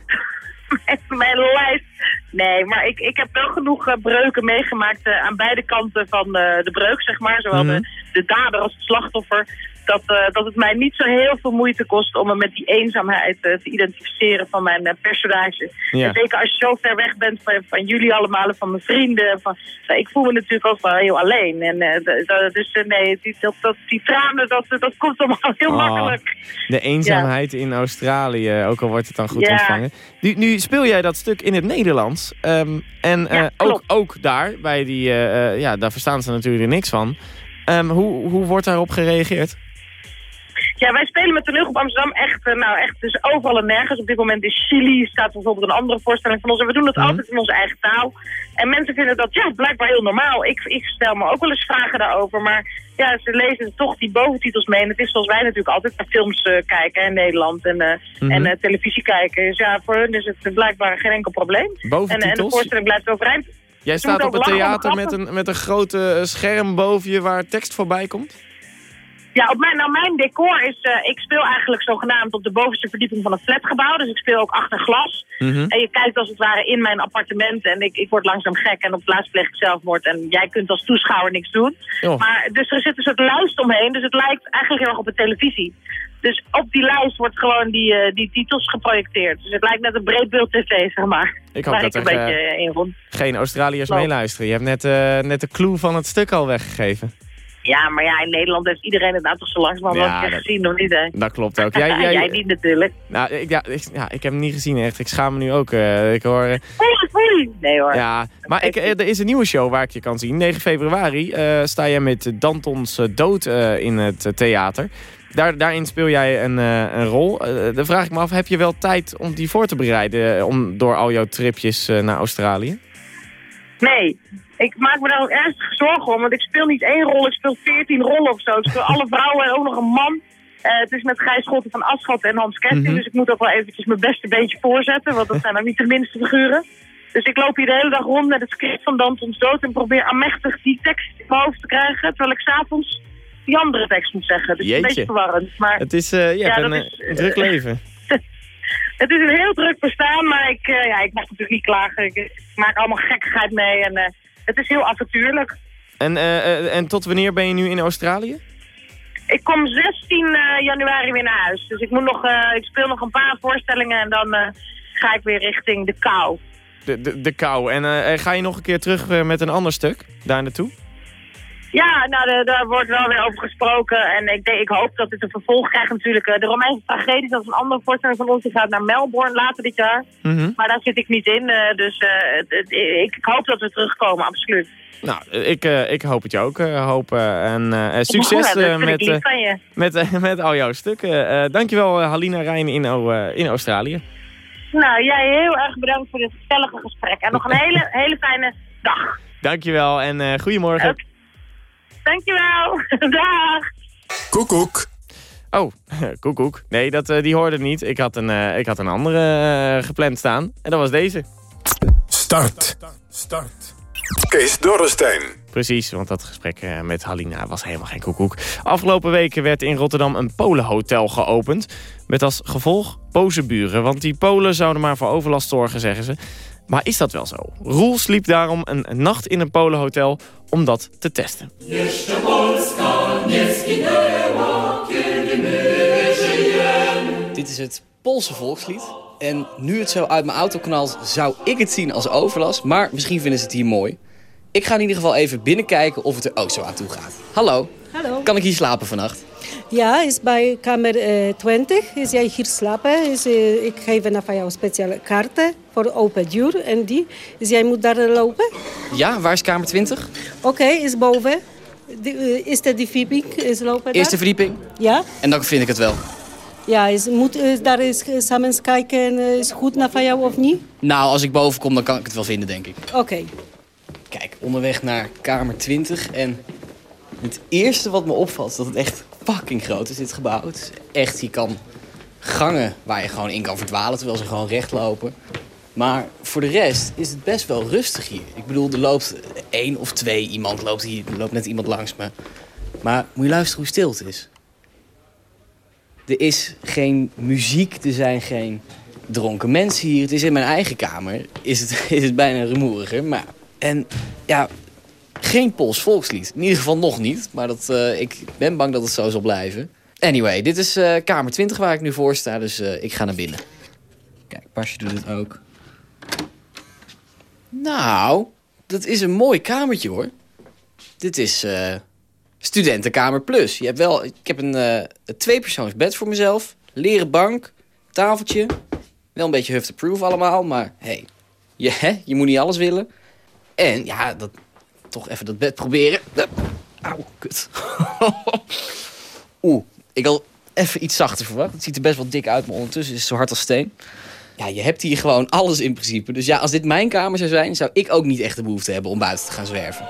*laughs* Mijn lijst Nee, maar ik, ik heb wel genoeg breuken meegemaakt aan beide kanten van de breuk, zeg maar. Zowel Mhm. de, de dader als het slachtoffer. Dat, eh, dat het mij niet zo heel veel moeite kost om me met die eenzaamheid eh, te identificeren van mijn personage. Ja. Zeker als je zo ver weg bent van, van jullie allemaal, en van mijn vrienden. Van, nou, ik voel me natuurlijk ook wel heel alleen. En, eh, dus nee, die, dat, dat, die tranen, dat, dat komt allemaal *laughs* heel Oh. makkelijk. De eenzaamheid in Australië, ook al wordt het dan goed Ja. ontvangen. Nu, nu speel jij dat stuk in het Nederlands. ehm, en ook, ook daar, bij die, ja, daar verstaan ze natuurlijk niks van. Ehm, hoe, hoe wordt daarop gereageerd? Ja, wij spelen met toneelgroep Amsterdam echt, eh, nou echt dus overal en nergens. Op dit moment in Chili staat bijvoorbeeld een andere voorstelling van ons. En we doen dat Mhm. altijd in onze eigen taal. En mensen vinden dat ja, blijkbaar heel normaal. Ik, ik stel me ook wel eens vragen daarover. Maar ja, ze lezen toch die boventitels mee. En het is zoals wij natuurlijk altijd naar films eh, kijken in Nederland. En, eh, Mhm. en televisie kijken. Dus ja, voor hun is het blijkbaar geen enkel probleem. En, eh, en de Boventitels? voorstelling blijft overeind. Jij staat op het theater met een, met een grote scherm boven je waar tekst voorbij komt? Ja, op mijn, nou, mijn decor is, eh, ik speel eigenlijk zogenaamd op de bovenste verdieping van een flatgebouw. Dus ik speel ook achter glas. Mhm. En je kijkt als het ware in mijn appartement en ik, ik word langzaam gek en op het laatst pleeg ik zelfmoord. En jij kunt als toeschouwer niks doen. Oh. Maar, dus er zit een soort lijst omheen, dus het lijkt eigenlijk heel erg op een televisie. Dus op die lijst wordt gewoon die, eh, die titels geprojecteerd. Dus het lijkt net een breedbeeld tv, zeg maar. Ik hoop waar dat ik een er, beetje eh, in rond. Geen Australiërs meeluisteren. Je hebt net, net de clue van het stuk al weggegeven. Ja, maar ja, in Nederland heeft iedereen het nou toch zo langzamerhand Ja, dat- gezien, of niet? Hè? Dat klopt ook. Jij, *laughs* jij, Jij niet natuurlijk. Nou, ik, ja, ik, ja, ik heb hem niet gezien echt. Ik schaam me nu ook. eh, ik hoor... Nee hoor. ja, maar ik, eh, er is een nieuwe show waar ik je kan zien. 9 februari eh, sta jij met Dantons Dood in het theater. Daar, daarin speel jij een, een rol. Dan vraag ik me af, heb je wel tijd om die voor te bereiden... om, door al jouw tripjes naar Australië? Nee, ik maak me daar ook ernstig zorgen om. Want ik speel niet één rol, ik speel veertien rollen of zo. Ik speel *laughs* alle vrouwen en ook nog een man. Eh, het is met Gijs Schotten van Aschot en Hans Kesting. Mhm. Dus ik moet ook wel eventjes mijn beste beentje voorzetten. Want dat zijn dan niet de minste figuren. Dus ik loop hier de hele dag rond met het script van Dantons Dood. En probeer aanmächtig die tekst in mijn hoofd te krijgen. Terwijl ik s'avonds die andere tekst moet zeggen. Dus is een Jeetje. beetje verwarrend. Maar Het is eh, ja, Ja, een, dat eh, is, een druk leven. *laughs* het is een heel druk bestaan, maar ik, ja, ik mag natuurlijk niet klagen. Ik, ik maak allemaal gekkigheid mee en het is heel avontuurlijk. En, eh, eh, en tot wanneer ben je nu in Australië? Ik kom 16 eh, januari weer naar huis. Dus ik, moet nog, ik speel nog een paar voorstellingen en dan ga ik weer richting de kou. De, de, de kou. En ga je nog een keer terug met een ander stuk daar naartoe? Ja, nou, de- daar wordt wel weer over gesproken. En ik, denk, ik hoop dat het een vervolg krijgt natuurlijk. Eh, De Romeinse tragedie, dat is een andere voorstelling van ons. Die gaat naar Melbourne later dit jaar. Mhm. Maar daar zit ik niet in. eh, dus eh, het- het- ik, ik hoop dat we terugkomen, absoluut. Nou, ik, ik hoop het je ook. hoop, eh, en succes met, met, met al jouw stukken. Dankjewel Halina Rijn in, O- in Australië. Nou, jij heel erg bedankt voor dit gezellige gesprek. En nog een *laughs* hele, hele fijne dag. Dankjewel en goedemorgen. Dankjewel. *laughs* Dag. Koekoek. Oh, *laughs* koekoek. Nee, dat, eh, die hoorde niet. Ik had een, eh, ik had een andere eh, gepland staan. En dat was deze. Start. Start. Kees Dorrestein. Precies, want dat gesprek eh, met Halina was helemaal geen koekoek. Afgelopen weken werd in Rotterdam een Polenhotel geopend. Met als gevolg boze buren. Want die Polen zouden maar voor overlast zorgen, zeggen ze. Maar is dat wel zo? Roel sliep daarom een nacht in een Polenhotel om dat te testen. Dit is het Poolse volkslied. En nu het zo uit mijn auto knalt, zou ik het zien als overlast. Maar misschien vinden ze het hier mooi. Ik ga in ieder geval even binnenkijken of het er ook zo aan toe gaat. Hallo. Hallo. Kan ik hier slapen vannacht? Ja, is bij kamer eh, 20. Is jij hier slapen? Is, eh, ik geef naar jou speciale kaarten voor open deur. En die, dus jij moet daar lopen. Ja, waar is kamer 20? Oké, is boven. Eh, is de die verdieping? Is lopen daar? Eerste verdieping. Ja? En dan vind ik het wel. Ja, is, moet eh, daar eens eh, samen eens kijken. en, eh, is goed naar van jou of niet? Nou, als ik boven kom, dan kan ik het wel vinden, denk ik. Oké. Kijk, onderweg naar kamer 20. En het eerste wat me opvalt is dat het echt fucking groot is, dit gebouw. Het is echt, je kan gangen waar je gewoon in kan verdwalen, terwijl ze gewoon recht lopen. Maar voor de rest is het best wel rustig hier. Ik bedoel, er loopt één of twee iemand loopt hier. Er loopt net iemand langs me. Maar moet je luisteren hoe stil het is. Er is geen muziek, er zijn geen dronken mensen hier. Het is in mijn eigen kamer. Is het, *laughs* is het bijna rumoeriger. Maar, en ja, geen Pools volkslied. In ieder geval nog niet. Maar dat, eh, ik ben bang dat het zo zal blijven. Anyway, dit is eh, kamer 20 waar ik nu voor sta. Dus eh, ik ga naar binnen. Kijk, Pasje doet het ook. Nou, dat is een mooi kamertje hoor. Dit is studentenkamer plus. Je hebt wel, ik heb een, een tweepersoonsbed voor mezelf. Leren bank, tafeltje. Wel een beetje huff-to-proof allemaal, maar hey, je, hè, je moet niet alles willen. En ja, dat, toch even dat bed proberen. Auw, kut. *laughs* Oeh, ik had even iets zachter verwacht. Het ziet er best wel dik uit, maar ondertussen is het zo hard als steen. Ja, je hebt hier gewoon alles in principe. Dus ja, als dit mijn kamer zou zijn, zou ik ook niet echt de behoefte hebben om buiten te gaan zwerven.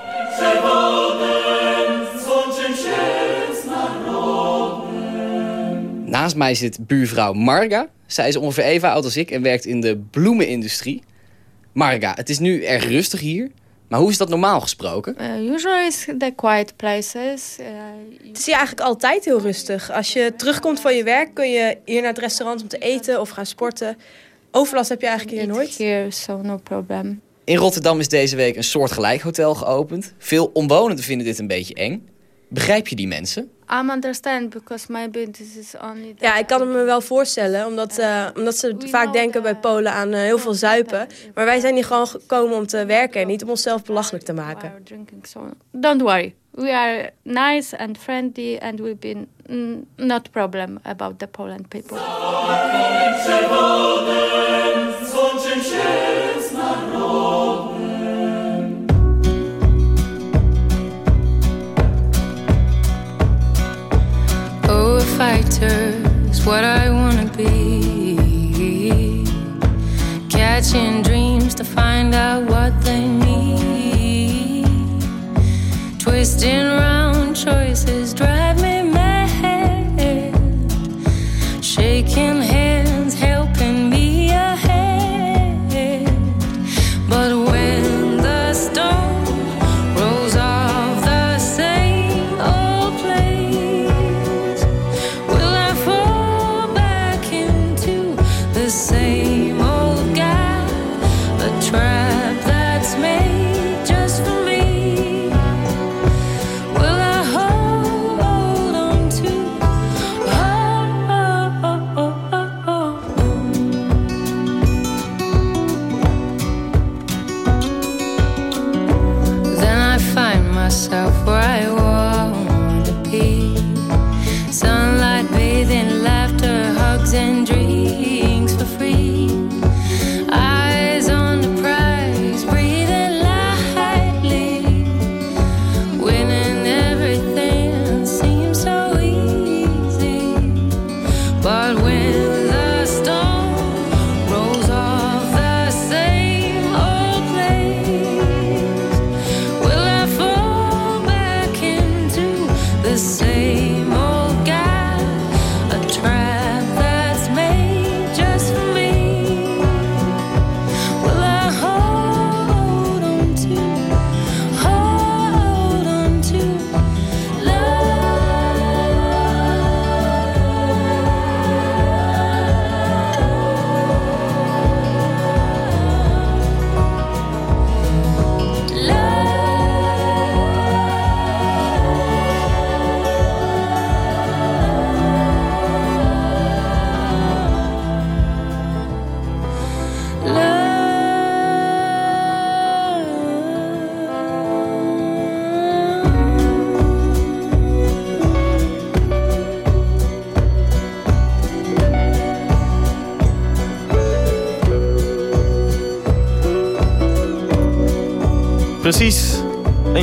Naast mij zit buurvrouw Marga. Zij is ongeveer even oud als ik en werkt in de bloemenindustrie. Marga, het is nu erg rustig hier. Maar hoe is dat normaal gesproken? Uh, usually it's the quiet places. Uh, Het is hier eigenlijk altijd heel rustig. Als je terugkomt van je werk kun je hier naar het restaurant om te eten of gaan sporten. Overlast heb je eigenlijk hier nooit. here, so no problem. In Rotterdam is deze week een soortgelijk hotel geopend. Veel omwonenden vinden dit een beetje eng. Begrijp je die mensen? I'm understand because maybe this is only the... Ja, ik kan het me wel voorstellen, omdat, eh, omdat ze vaak denken bij Polen aan eh, heel veel zuipen. Maar wij zijn hier gewoon gekomen om te werken en niet om onszelf belachelijk te maken. don't worry. We are nice and friendly and we've been mm, not problem about the Poland people. A fighter is what I wanna be. Catching dreams to find out what they need. Twisting round choices drive me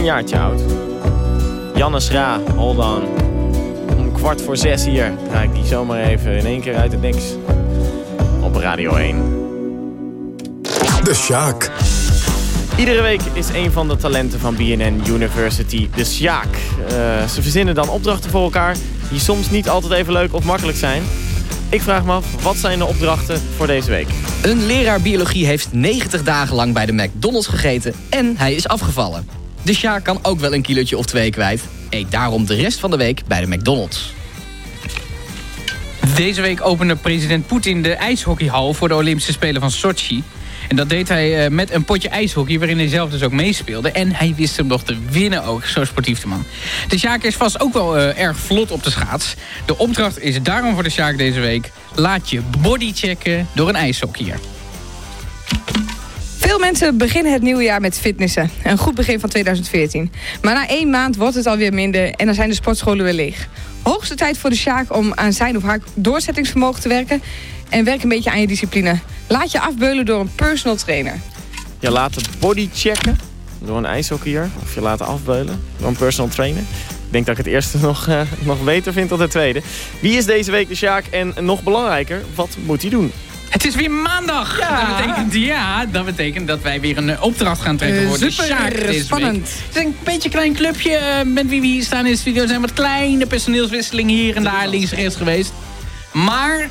een jaartje oud. Janne Schra, hold on. Om kwart voor zes hier draai ik die zomaar even in één keer uit het niks. Op Radio 1. De Sjaak. Iedere week is een van de talenten van BNN University de Sjaak. Eh, ze verzinnen dan opdrachten voor elkaar die soms niet altijd even leuk of makkelijk zijn. Ik vraag me af, wat zijn de opdrachten voor deze week? Een leraar biologie heeft 90 dagen lang bij de McDonald's gegeten en hij is afgevallen. De Sjaak kan ook wel een kilootje of twee kwijt. Eet daarom de rest van de week bij de McDonald's. Deze week opende president Poetin de ijshockeyhal voor de Olympische Spelen van Sochi. En dat deed hij eh, met een potje ijshockey waarin hij zelf dus ook meespeelde. En hij wist hem nog te winnen ook, zo sportief de man. De Sjaak is vast ook wel eh, erg vlot op de schaats. De opdracht is daarom voor de Sjaak deze week... laat je bodychecken door een ijshockeyer. Veel mensen beginnen het nieuwe jaar met fitnessen. Een goed begin van 2014. Maar na één maand wordt het alweer minder en dan zijn de sportscholen weer leeg. Hoogste tijd voor de Sjaak om aan zijn of haar doorzettingsvermogen te werken. En werk een beetje aan je discipline. Laat je afbeulen door een personal trainer. Je laten bodychecken door een ijshockeyer. Of je laten afbeulen door een personal trainer. Ik denk dat ik het eerste *laughs* nog, eh, nog beter vind dan het tweede. Wie is deze week de Sjaak? En nog belangrijker, wat moet hij doen? Het is weer maandag. Dat, betekent, ja, dat betekent dat wij weer een eh, opdracht gaan trekken voor de super Sjaak spannend. Het is een beetje een klein clubje eh, met wie we hier staan in de studio. Er zijn wat kleine personeelswisselingen hier en daar links en rechts geweest. Maar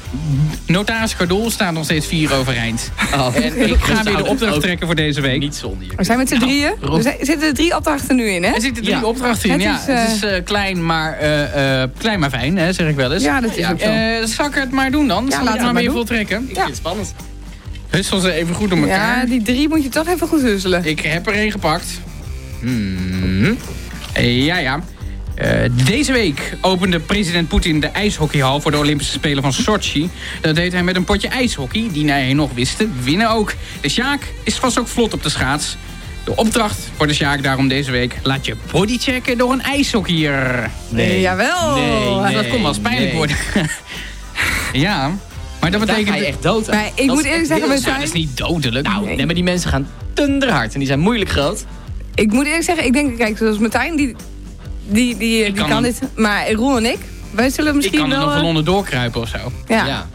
notaris Cardol staat nog steeds vier overeind. En ik ga weer de opdracht trekken voor deze week. Niet zonder We zijn met z'n drieën. Rob. Er zitten er drie opdrachten nu in, hè? Er zitten drie opdrachten in, Het ja. is, eh, het is eh, klein, maar, eh, eh, klein maar fijn, hè, zeg ik wel eens. Ja, dat is ook zo. Eh, zal ik het maar doen dan? Ja, laten we maar maar weer doen. voltrekken? Ik vind het spannend. Hussel ze even goed door elkaar. Ja, die drie moet je toch even goed husselen. Ik heb er één gepakt. Hmm. Eh, Ja, ja. Eh, deze week opende president Poetin de ijshockeyhal voor de Olympische Spelen van Sochi. Dat deed hij met een potje ijshockey, die hij nog wist te winnen ook. De Sjaak is vast ook vlot op de schaats. De opdracht voor de Sjaak daarom deze week... laat je bodychecken door een ijshockeyer. Nee. Jawel. Nee, dat kon wel eens pijnlijk nee. worden. *laughs* ja, maar dat Daar betekent... ga je echt dood aan. Maar ik Dat moet is eerlijk zeggen, Ja, zijn... dat is niet dodelijk. Nou, nee, maar die mensen gaan tunderhard en die zijn moeilijk groot. Ik moet eerlijk zeggen, ik denk, kijk, zoals Martijn, die, die, die, die kan dit. Maar Roel en ik, wij zullen Ik misschien kan er wel... nog wel eh, onderdoor kruipen of zo. ja.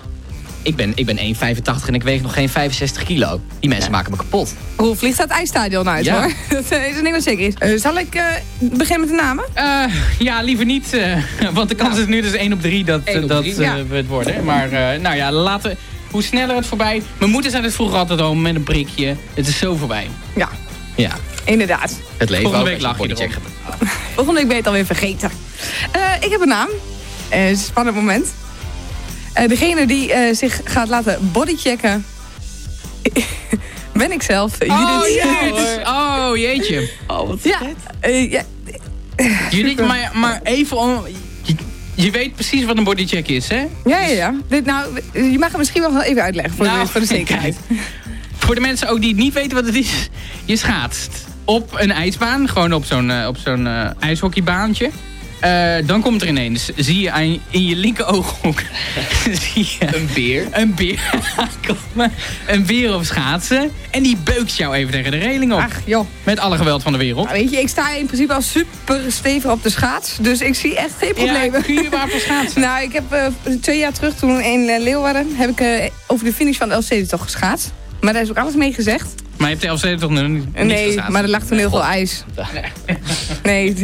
Ik ben, ik ben 1,85 en ik weeg nog geen 65 kilo. Die mensen maken me kapot. Roel vliegt uit het ijsstadion uit, Ja. hoor. *laughs* Dat is een ding wat zeker is. Eh, zal ik eh, beginnen met de namen? Eh, ja, liever niet. eh, *laughs* want de kans is nu dus 1 op 3 dat, op dat we het worden. Maar eh, nou ja, laten, hoe sneller het voorbij... Mijn moeder zei het vroeger altijd al met een prikje. Het is zo voorbij. Ja, Ja, inderdaad. het leven Volgende ook week lach je erom. Volgende week ben je het alweer vergeten. Eh, ik heb een naam. Een spannend moment. Eh, degene die eh, zich gaat laten bodychecken... *laughs* ben ik zelf. Oh, Judith. jeetje. Oh, jeetje. Oh, wat Ja, eh, ja, Judith, maar, maar even om... Je, je weet precies wat een bodycheck is, hè? ja, ja, ja. Dit, nou, je mag het misschien wel even uitleggen voor, Nou, de, voor de *laughs* zekerheid. Voor de mensen ook die het niet weten wat het is. Je schaatst op een ijsbaan. Gewoon op zo'n eh, op zo'n eh, ijshockeybaantje. Eh, dan komt er ineens, zie je aan, in je linker ooghoek... *laughs* zie je Een beer. een beer. *laughs* Een beer op schaatsen. En die beukt jou even tegen de reling op. Ach, joh. Met alle geweld van de wereld. Nou, weet je, ik sta in principe al super stevig op de schaats. Dus ik zie echt geen problemen. Ja, kun je waarvoor schaatsen? *laughs* Nou, ik heb twee jaar terug, toen in Leeuwarden, heb ik over de finish van de LC toch geschaatst. Maar daar is ook alles mee gezegd. Maar je hebt de LC toch nog niet, nee, maar er lag toen heel veel ijs. Nee.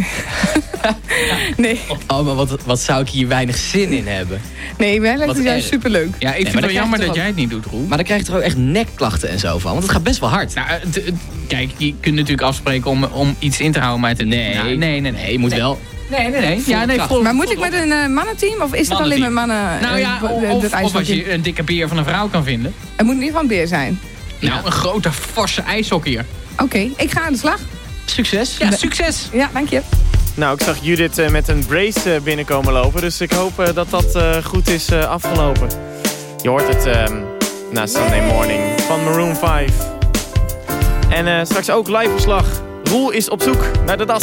nee. *laughs* Oh, maar wat, wat zou ik hier weinig zin in hebben? Nee, mij lijkt het juist superleuk. Ja, ik Nee, vind het wel jammer dat jij het niet doet, Roel. Maar dan krijg je toch ook echt nekklachten en zo van. Want het gaat best wel hard. Nou, het- kijk, je kunt natuurlijk afspreken om, om iets in te houden, maar het... Nee. Nou, nee, nee, nee. Nee, je moet wel... Nee, nee, nee. Ja, nee, vol- Maar moet ik met een eh, mannenteam of is het alleen met mannen? Nou eh, ja, of, of, als je een dikke beer van een vrouw kan vinden. Het moet niet van beer zijn. Nou, een grote, forse ijshockeyer. Oké, ik ga aan de slag. Succes. Ja, succes. Ja, dank je. Nou, ik zag Judith eh, met een brace eh, binnenkomen lopen. Dus ik hoop eh, dat dat eh, goed is eh, afgelopen. Je hoort het ehm, na Sunday Morning van Maroon 5. En eh, straks ook live verslag. Roel is op zoek naar de das.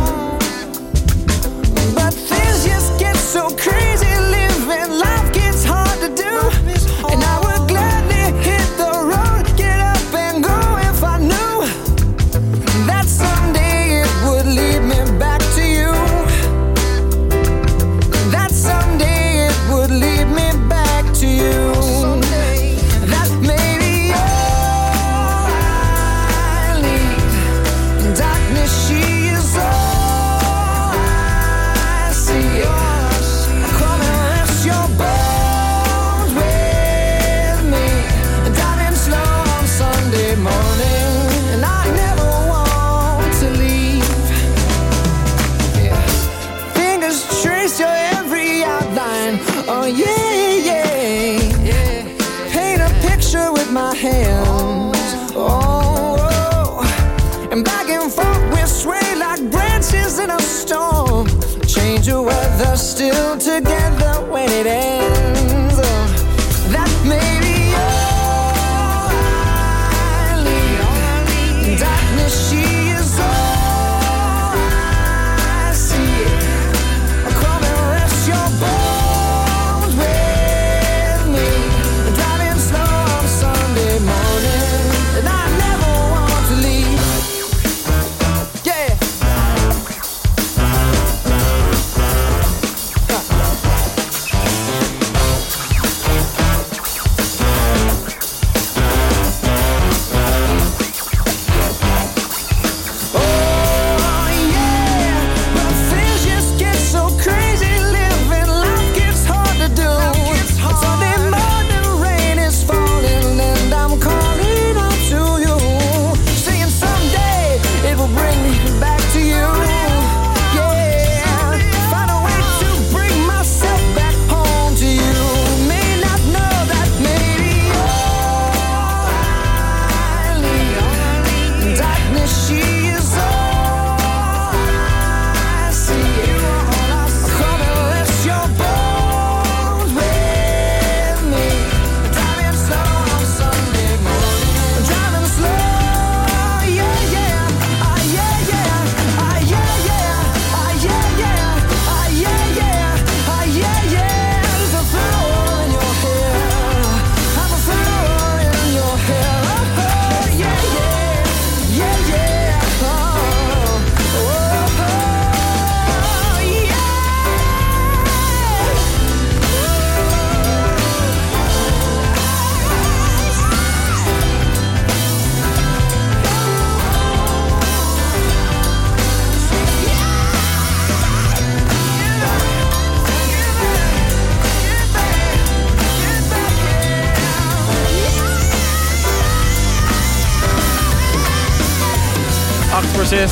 6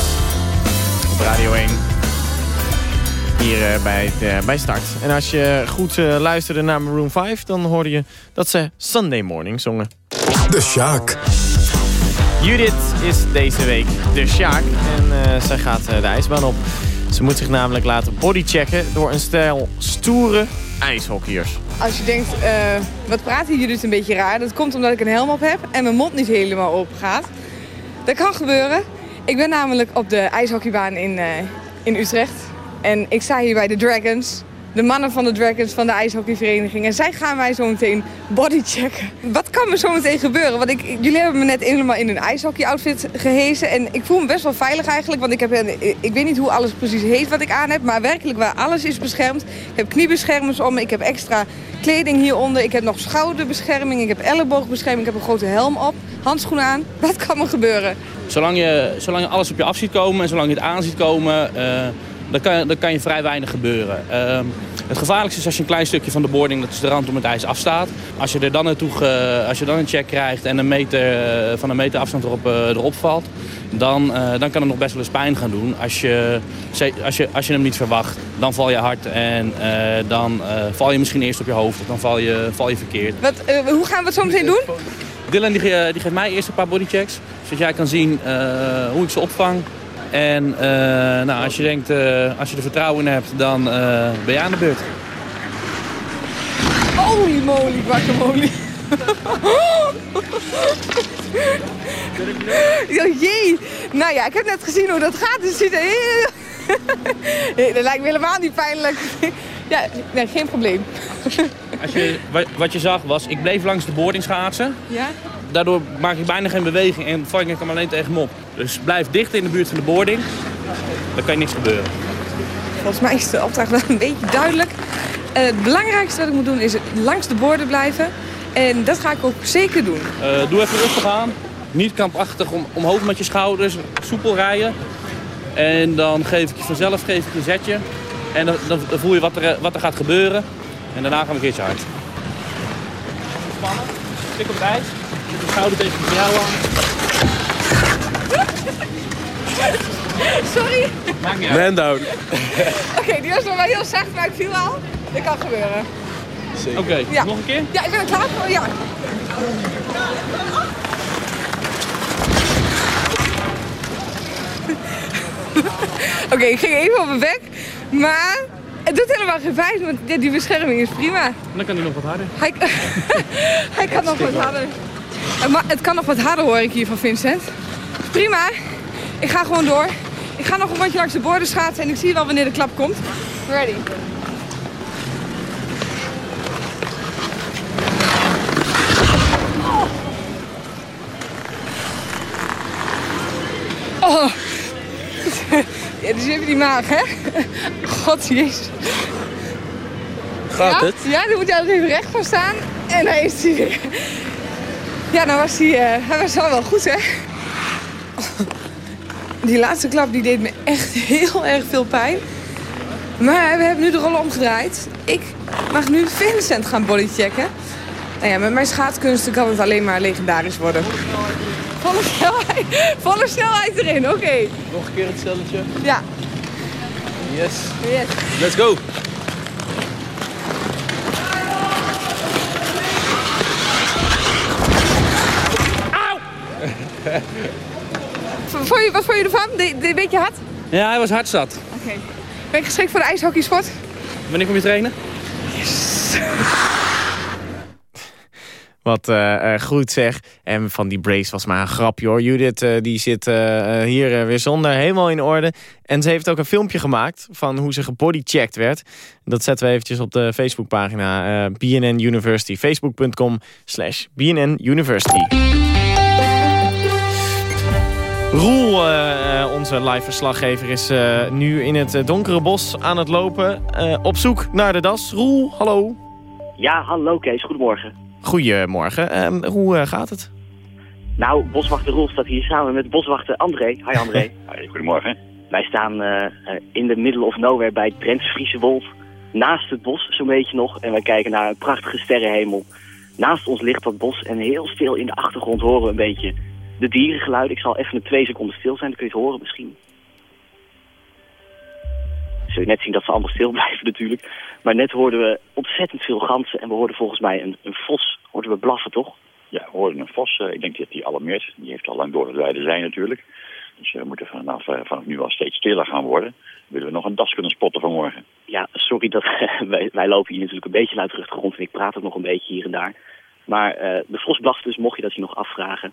op Radio 1. Hier eh, bij, eh, bij start. En als je goed eh, luisterde naar Maroon 5, dan hoorde je dat ze Sunday Morning zongen. De Sjaak. Judith is deze week de Sjaak en eh, zij gaat eh, de ijsbaan op. Ze moet zich namelijk laten bodychecken door een stel stoere ijshockeyers. Als je denkt, eh, wat praten jullie dus een beetje raar? Dat komt omdat ik een helm op heb en mijn mond niet helemaal open gaat. Dat kan gebeuren. Ik ben namelijk op de ijshockeybaan in, eh, in Utrecht. En ik sta hier bij de Dragons. De mannen van de Dragons van de ijshockeyvereniging. En zij gaan mij zo meteen bodychecken. Wat kan me zo meteen gebeuren? Want ik, jullie hebben me net helemaal in een ijshockey-outfit gehezen. En ik voel me best wel veilig eigenlijk. Want ik, heb, ik weet niet hoe alles precies heet wat ik aan heb. Maar werkelijk waar alles is beschermd. Ik heb kniebeschermers om me. Ik heb extra kleding hieronder. Ik heb nog schouderbescherming. Ik heb elleboogbescherming. Ik heb een grote helm op. Handschoenen aan. Wat kan me gebeuren? Zolang je, zolang je alles op je af ziet komen en zolang je het aan ziet komen, eh, dan, kan, dan kan je vrij weinig gebeuren. Ehm, het gevaarlijkste is als je een klein stukje van de boarding, dat is de rand om het ijs, afstaat. Als je er dan naartoe, ge- als je dan een check krijgt en een meter, eh, van een meter afstand erop, eh, erop valt, dan, eh, dan kan het nog best wel eens pijn gaan doen. Als je, als je, als je hem niet verwacht, dan val je hard en dan val je misschien eerst op je hoofd of dan val je, val je verkeerd. Wat, hoe gaan we het zo meteen doen? Dylan die, die geeft mij eerst een paar bodychecks. Zodat jij kan zien hoe ik ze opvang. En eh, nou, als je denkt, eh, als je er vertrouwen in hebt, dan eh, ben je aan de beurt. Holy moly, guacamole. Ja, jee. Nou ja, ik heb net gezien hoe dat gaat. Het ziet er heel... Dat lijkt me helemaal niet pijnlijk. Ja, nee, geen probleem. Als je, wa- wat je zag was, ik bleef langs de boarding schaatsen. Ja? Daardoor maak ik bijna geen beweging en val ik hem alleen tegen hem op. Dus blijf dicht in de buurt van de boarding. Dan kan je niks gebeuren. Volgens mij is de opdracht wel een beetje duidelijk. Eh, het belangrijkste wat ik moet doen is langs de borden blijven. En dat ga ik ook zeker doen. Eh, doe even rustig aan. Niet krampachtig om, omhoog met je schouders. Soepel rijden. En dan geef ik je vanzelf geef ik je een zetje. En dan, dan, dan voel je wat er, wat er gaat gebeuren. En daarna gaan we een keertje hard. Spannen. Tik op het ijs. Zet de schouder tegen de jou aan. Sorry. Maakt niet uit. Man down. Oké, die was nog wel heel zacht, maar ik viel al. Dat kan gebeuren. Oké, Ja. nog een keer? Ja, ik ben er klaar voor. Ja. *laughs* Oké, ik ging even op mijn bek. Maar Het doet helemaal geen pijn, want die bescherming is prima. Dan kan hij nog wat harder. Hij, *laughs* hij kan nog wat harder. Eh, Maar het kan nog wat harder hoor ik hier van Vincent. Prima. Ik ga gewoon door. Ik ga nog een rondje langs de borden schaatsen en ik zie wel wanneer de klap komt. Ready. Oh. *laughs* Ja, dus even die maag, hè? God, jezus. Gaat ja? het? Ja, dan moet jij nog even recht voor staan. En dan is hij weer. Ja, nou was hij, eh, hij was wel goed, hè? Die laatste klap die deed me echt heel erg veel pijn. Maar we hebben nu de rol omgedraaid. Ik mag nu Vincent gaan bodychecken. Nou ja, met mijn schaatskunsten kan het alleen maar legendarisch worden. Volle snelheid, volle snelheid erin, oké. Nog een keer het stelletje. Ja. Yes. Yes. Let's go. Vond je, wat vond je ervan? De, de, beetje hard? Ja, hij was hard zat. Oké. Ben je geschikt voor de ijshockeysport? Wanneer kom je trainen? *laughs* Wat eh, eh, goed zeg. En van die brace was maar een grapje hoor. Judith eh, die zit hier weer zonder, helemaal in orde. En ze heeft ook een filmpje gemaakt van hoe ze gebodychecked werd. Dat zetten we eventjes op de Facebookpagina eh BNN University. Facebook.com slash BNN University. Roel, eh, eh, onze live verslaggever, is eh, nu in het donkere bos aan het lopen. op zoek naar de das. Roel, hallo. Ja, hallo Kees, goedemorgen. Goedemorgen. Ehm, hoe gaat het? Nou, boswachter Rolf staat hier samen met boswachter André. Hi André. *laughs* goedemorgen. Wij staan in de middle of nowhere bij Drents Friese Wold. Naast het bos, zo'n beetje nog. En wij kijken naar een prachtige sterrenhemel. Naast ons ligt dat bos en heel stil in de achtergrond horen we een beetje de dierengeluiden. Ik zal even een twee seconden stil zijn, dan kun je het horen misschien. Zul je net zien dat ze allemaal stil *laughs* blijven natuurlijk. Maar net hoorden we ontzettend veel ganzen en we hoorden volgens mij een, een vos. Hoorden we blaffen toch? Ja, we hoorden een vos. eh, ik denk dat die alarmeert. Die heeft al lang door er zijn natuurlijk. Dus we moeten vanaf, eh, vanaf nu al steeds stiller gaan worden. Willen we nog een das kunnen spotten vanmorgen. Ja, sorry dat *laughs* wij, wij lopen hier natuurlijk een beetje luidruchtig rond en ik praat ook nog een beetje hier en daar. Maar eh, de vos blaft dus, mocht je dat je nog afvragen.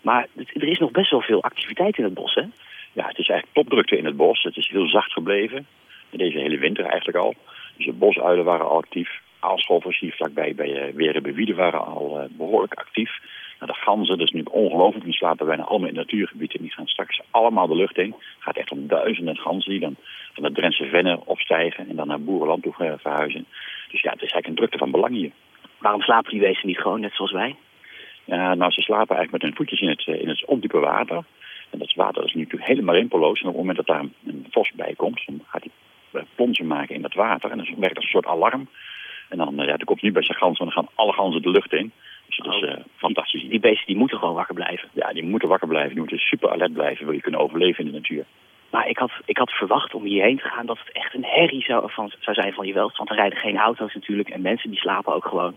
Maar er is nog best wel veel activiteit in het bos, hè? Ja, het is eigenlijk topdrukte in het bos. Het is heel zacht gebleven. Deze hele winter eigenlijk al. Dus de bosuilen waren al actief. Aalscholvers hier vlakbij bij uh, Werenbewieden waren al eh, behoorlijk actief. Nou, de ganzen, dat is nu ongelooflijk. Die slapen bijna allemaal in het natuurgebied. En die gaan straks allemaal de lucht in. Het gaat echt om duizenden ganzen die dan van de Drentse Vennen opstijgen. En dan naar Boerenland toe eh, verhuizen. Dus ja, het is eigenlijk een drukte van belang hier. Waarom slapen die wezen niet gewoon, net zoals wij? Ja, nou, ze slapen eigenlijk met hun voetjes in het, eh, in het ondiepe water. En dat water is nu natuurlijk helemaal inpoloos. En op het moment dat daar een, vos bij komt, dan gaat hij eh, plonsen maken in dat water. En dan werkt dat een soort alarm. En dan, eh, ja, dan komt niet bij zijn ganzen, maar dan gaan alle ganzen de lucht in. Dus dat is eh, fantastisch. Die beesten die moeten gewoon wakker blijven. Ja, die moeten wakker blijven. Die moeten super alert blijven, wil je kunnen overleven in de natuur. Maar ik had, ik had verwacht om hierheen te gaan dat het echt een herrie zou, van, zou zijn van je welst. Want er rijden geen auto's natuurlijk en mensen die slapen ook gewoon.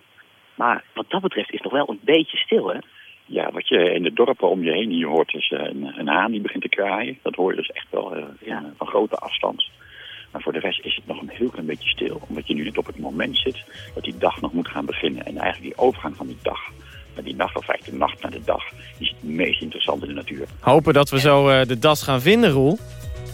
Maar wat dat betreft is het nog wel een beetje stil, hè? Ja, wat je in de dorpen om je heen hier hoort is eh, een, een haan die begint te kraaien. Dat hoor je dus echt wel eh, van, van grote afstand. Maar voor de rest is het nog een heel klein beetje stil. Omdat je nu net op het moment zit dat die dag nog moet gaan beginnen. En eigenlijk die overgang van die dag naar die nacht, of eigenlijk de nacht naar de dag, is het meest interessant in de natuur. Hopen dat we zo eh, de das gaan vinden, Roel.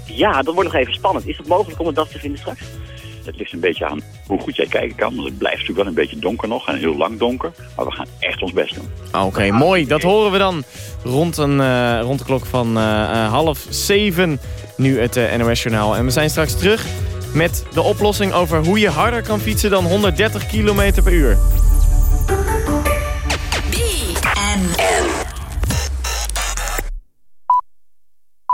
Ja, dat wordt nog even spannend. Is het mogelijk om een das te vinden straks? Het ligt een beetje aan hoe goed jij kijken kan. Want het blijft natuurlijk wel een beetje donker nog en heel lang donker. Maar we gaan echt ons best doen. Oké, mooi. Dat horen we dan rond, een, eh, rond de klok van eh, eh, half zeven. Nu het NOS Journaal. En we zijn straks terug met de oplossing over hoe je harder kan fietsen dan 130 km per uur.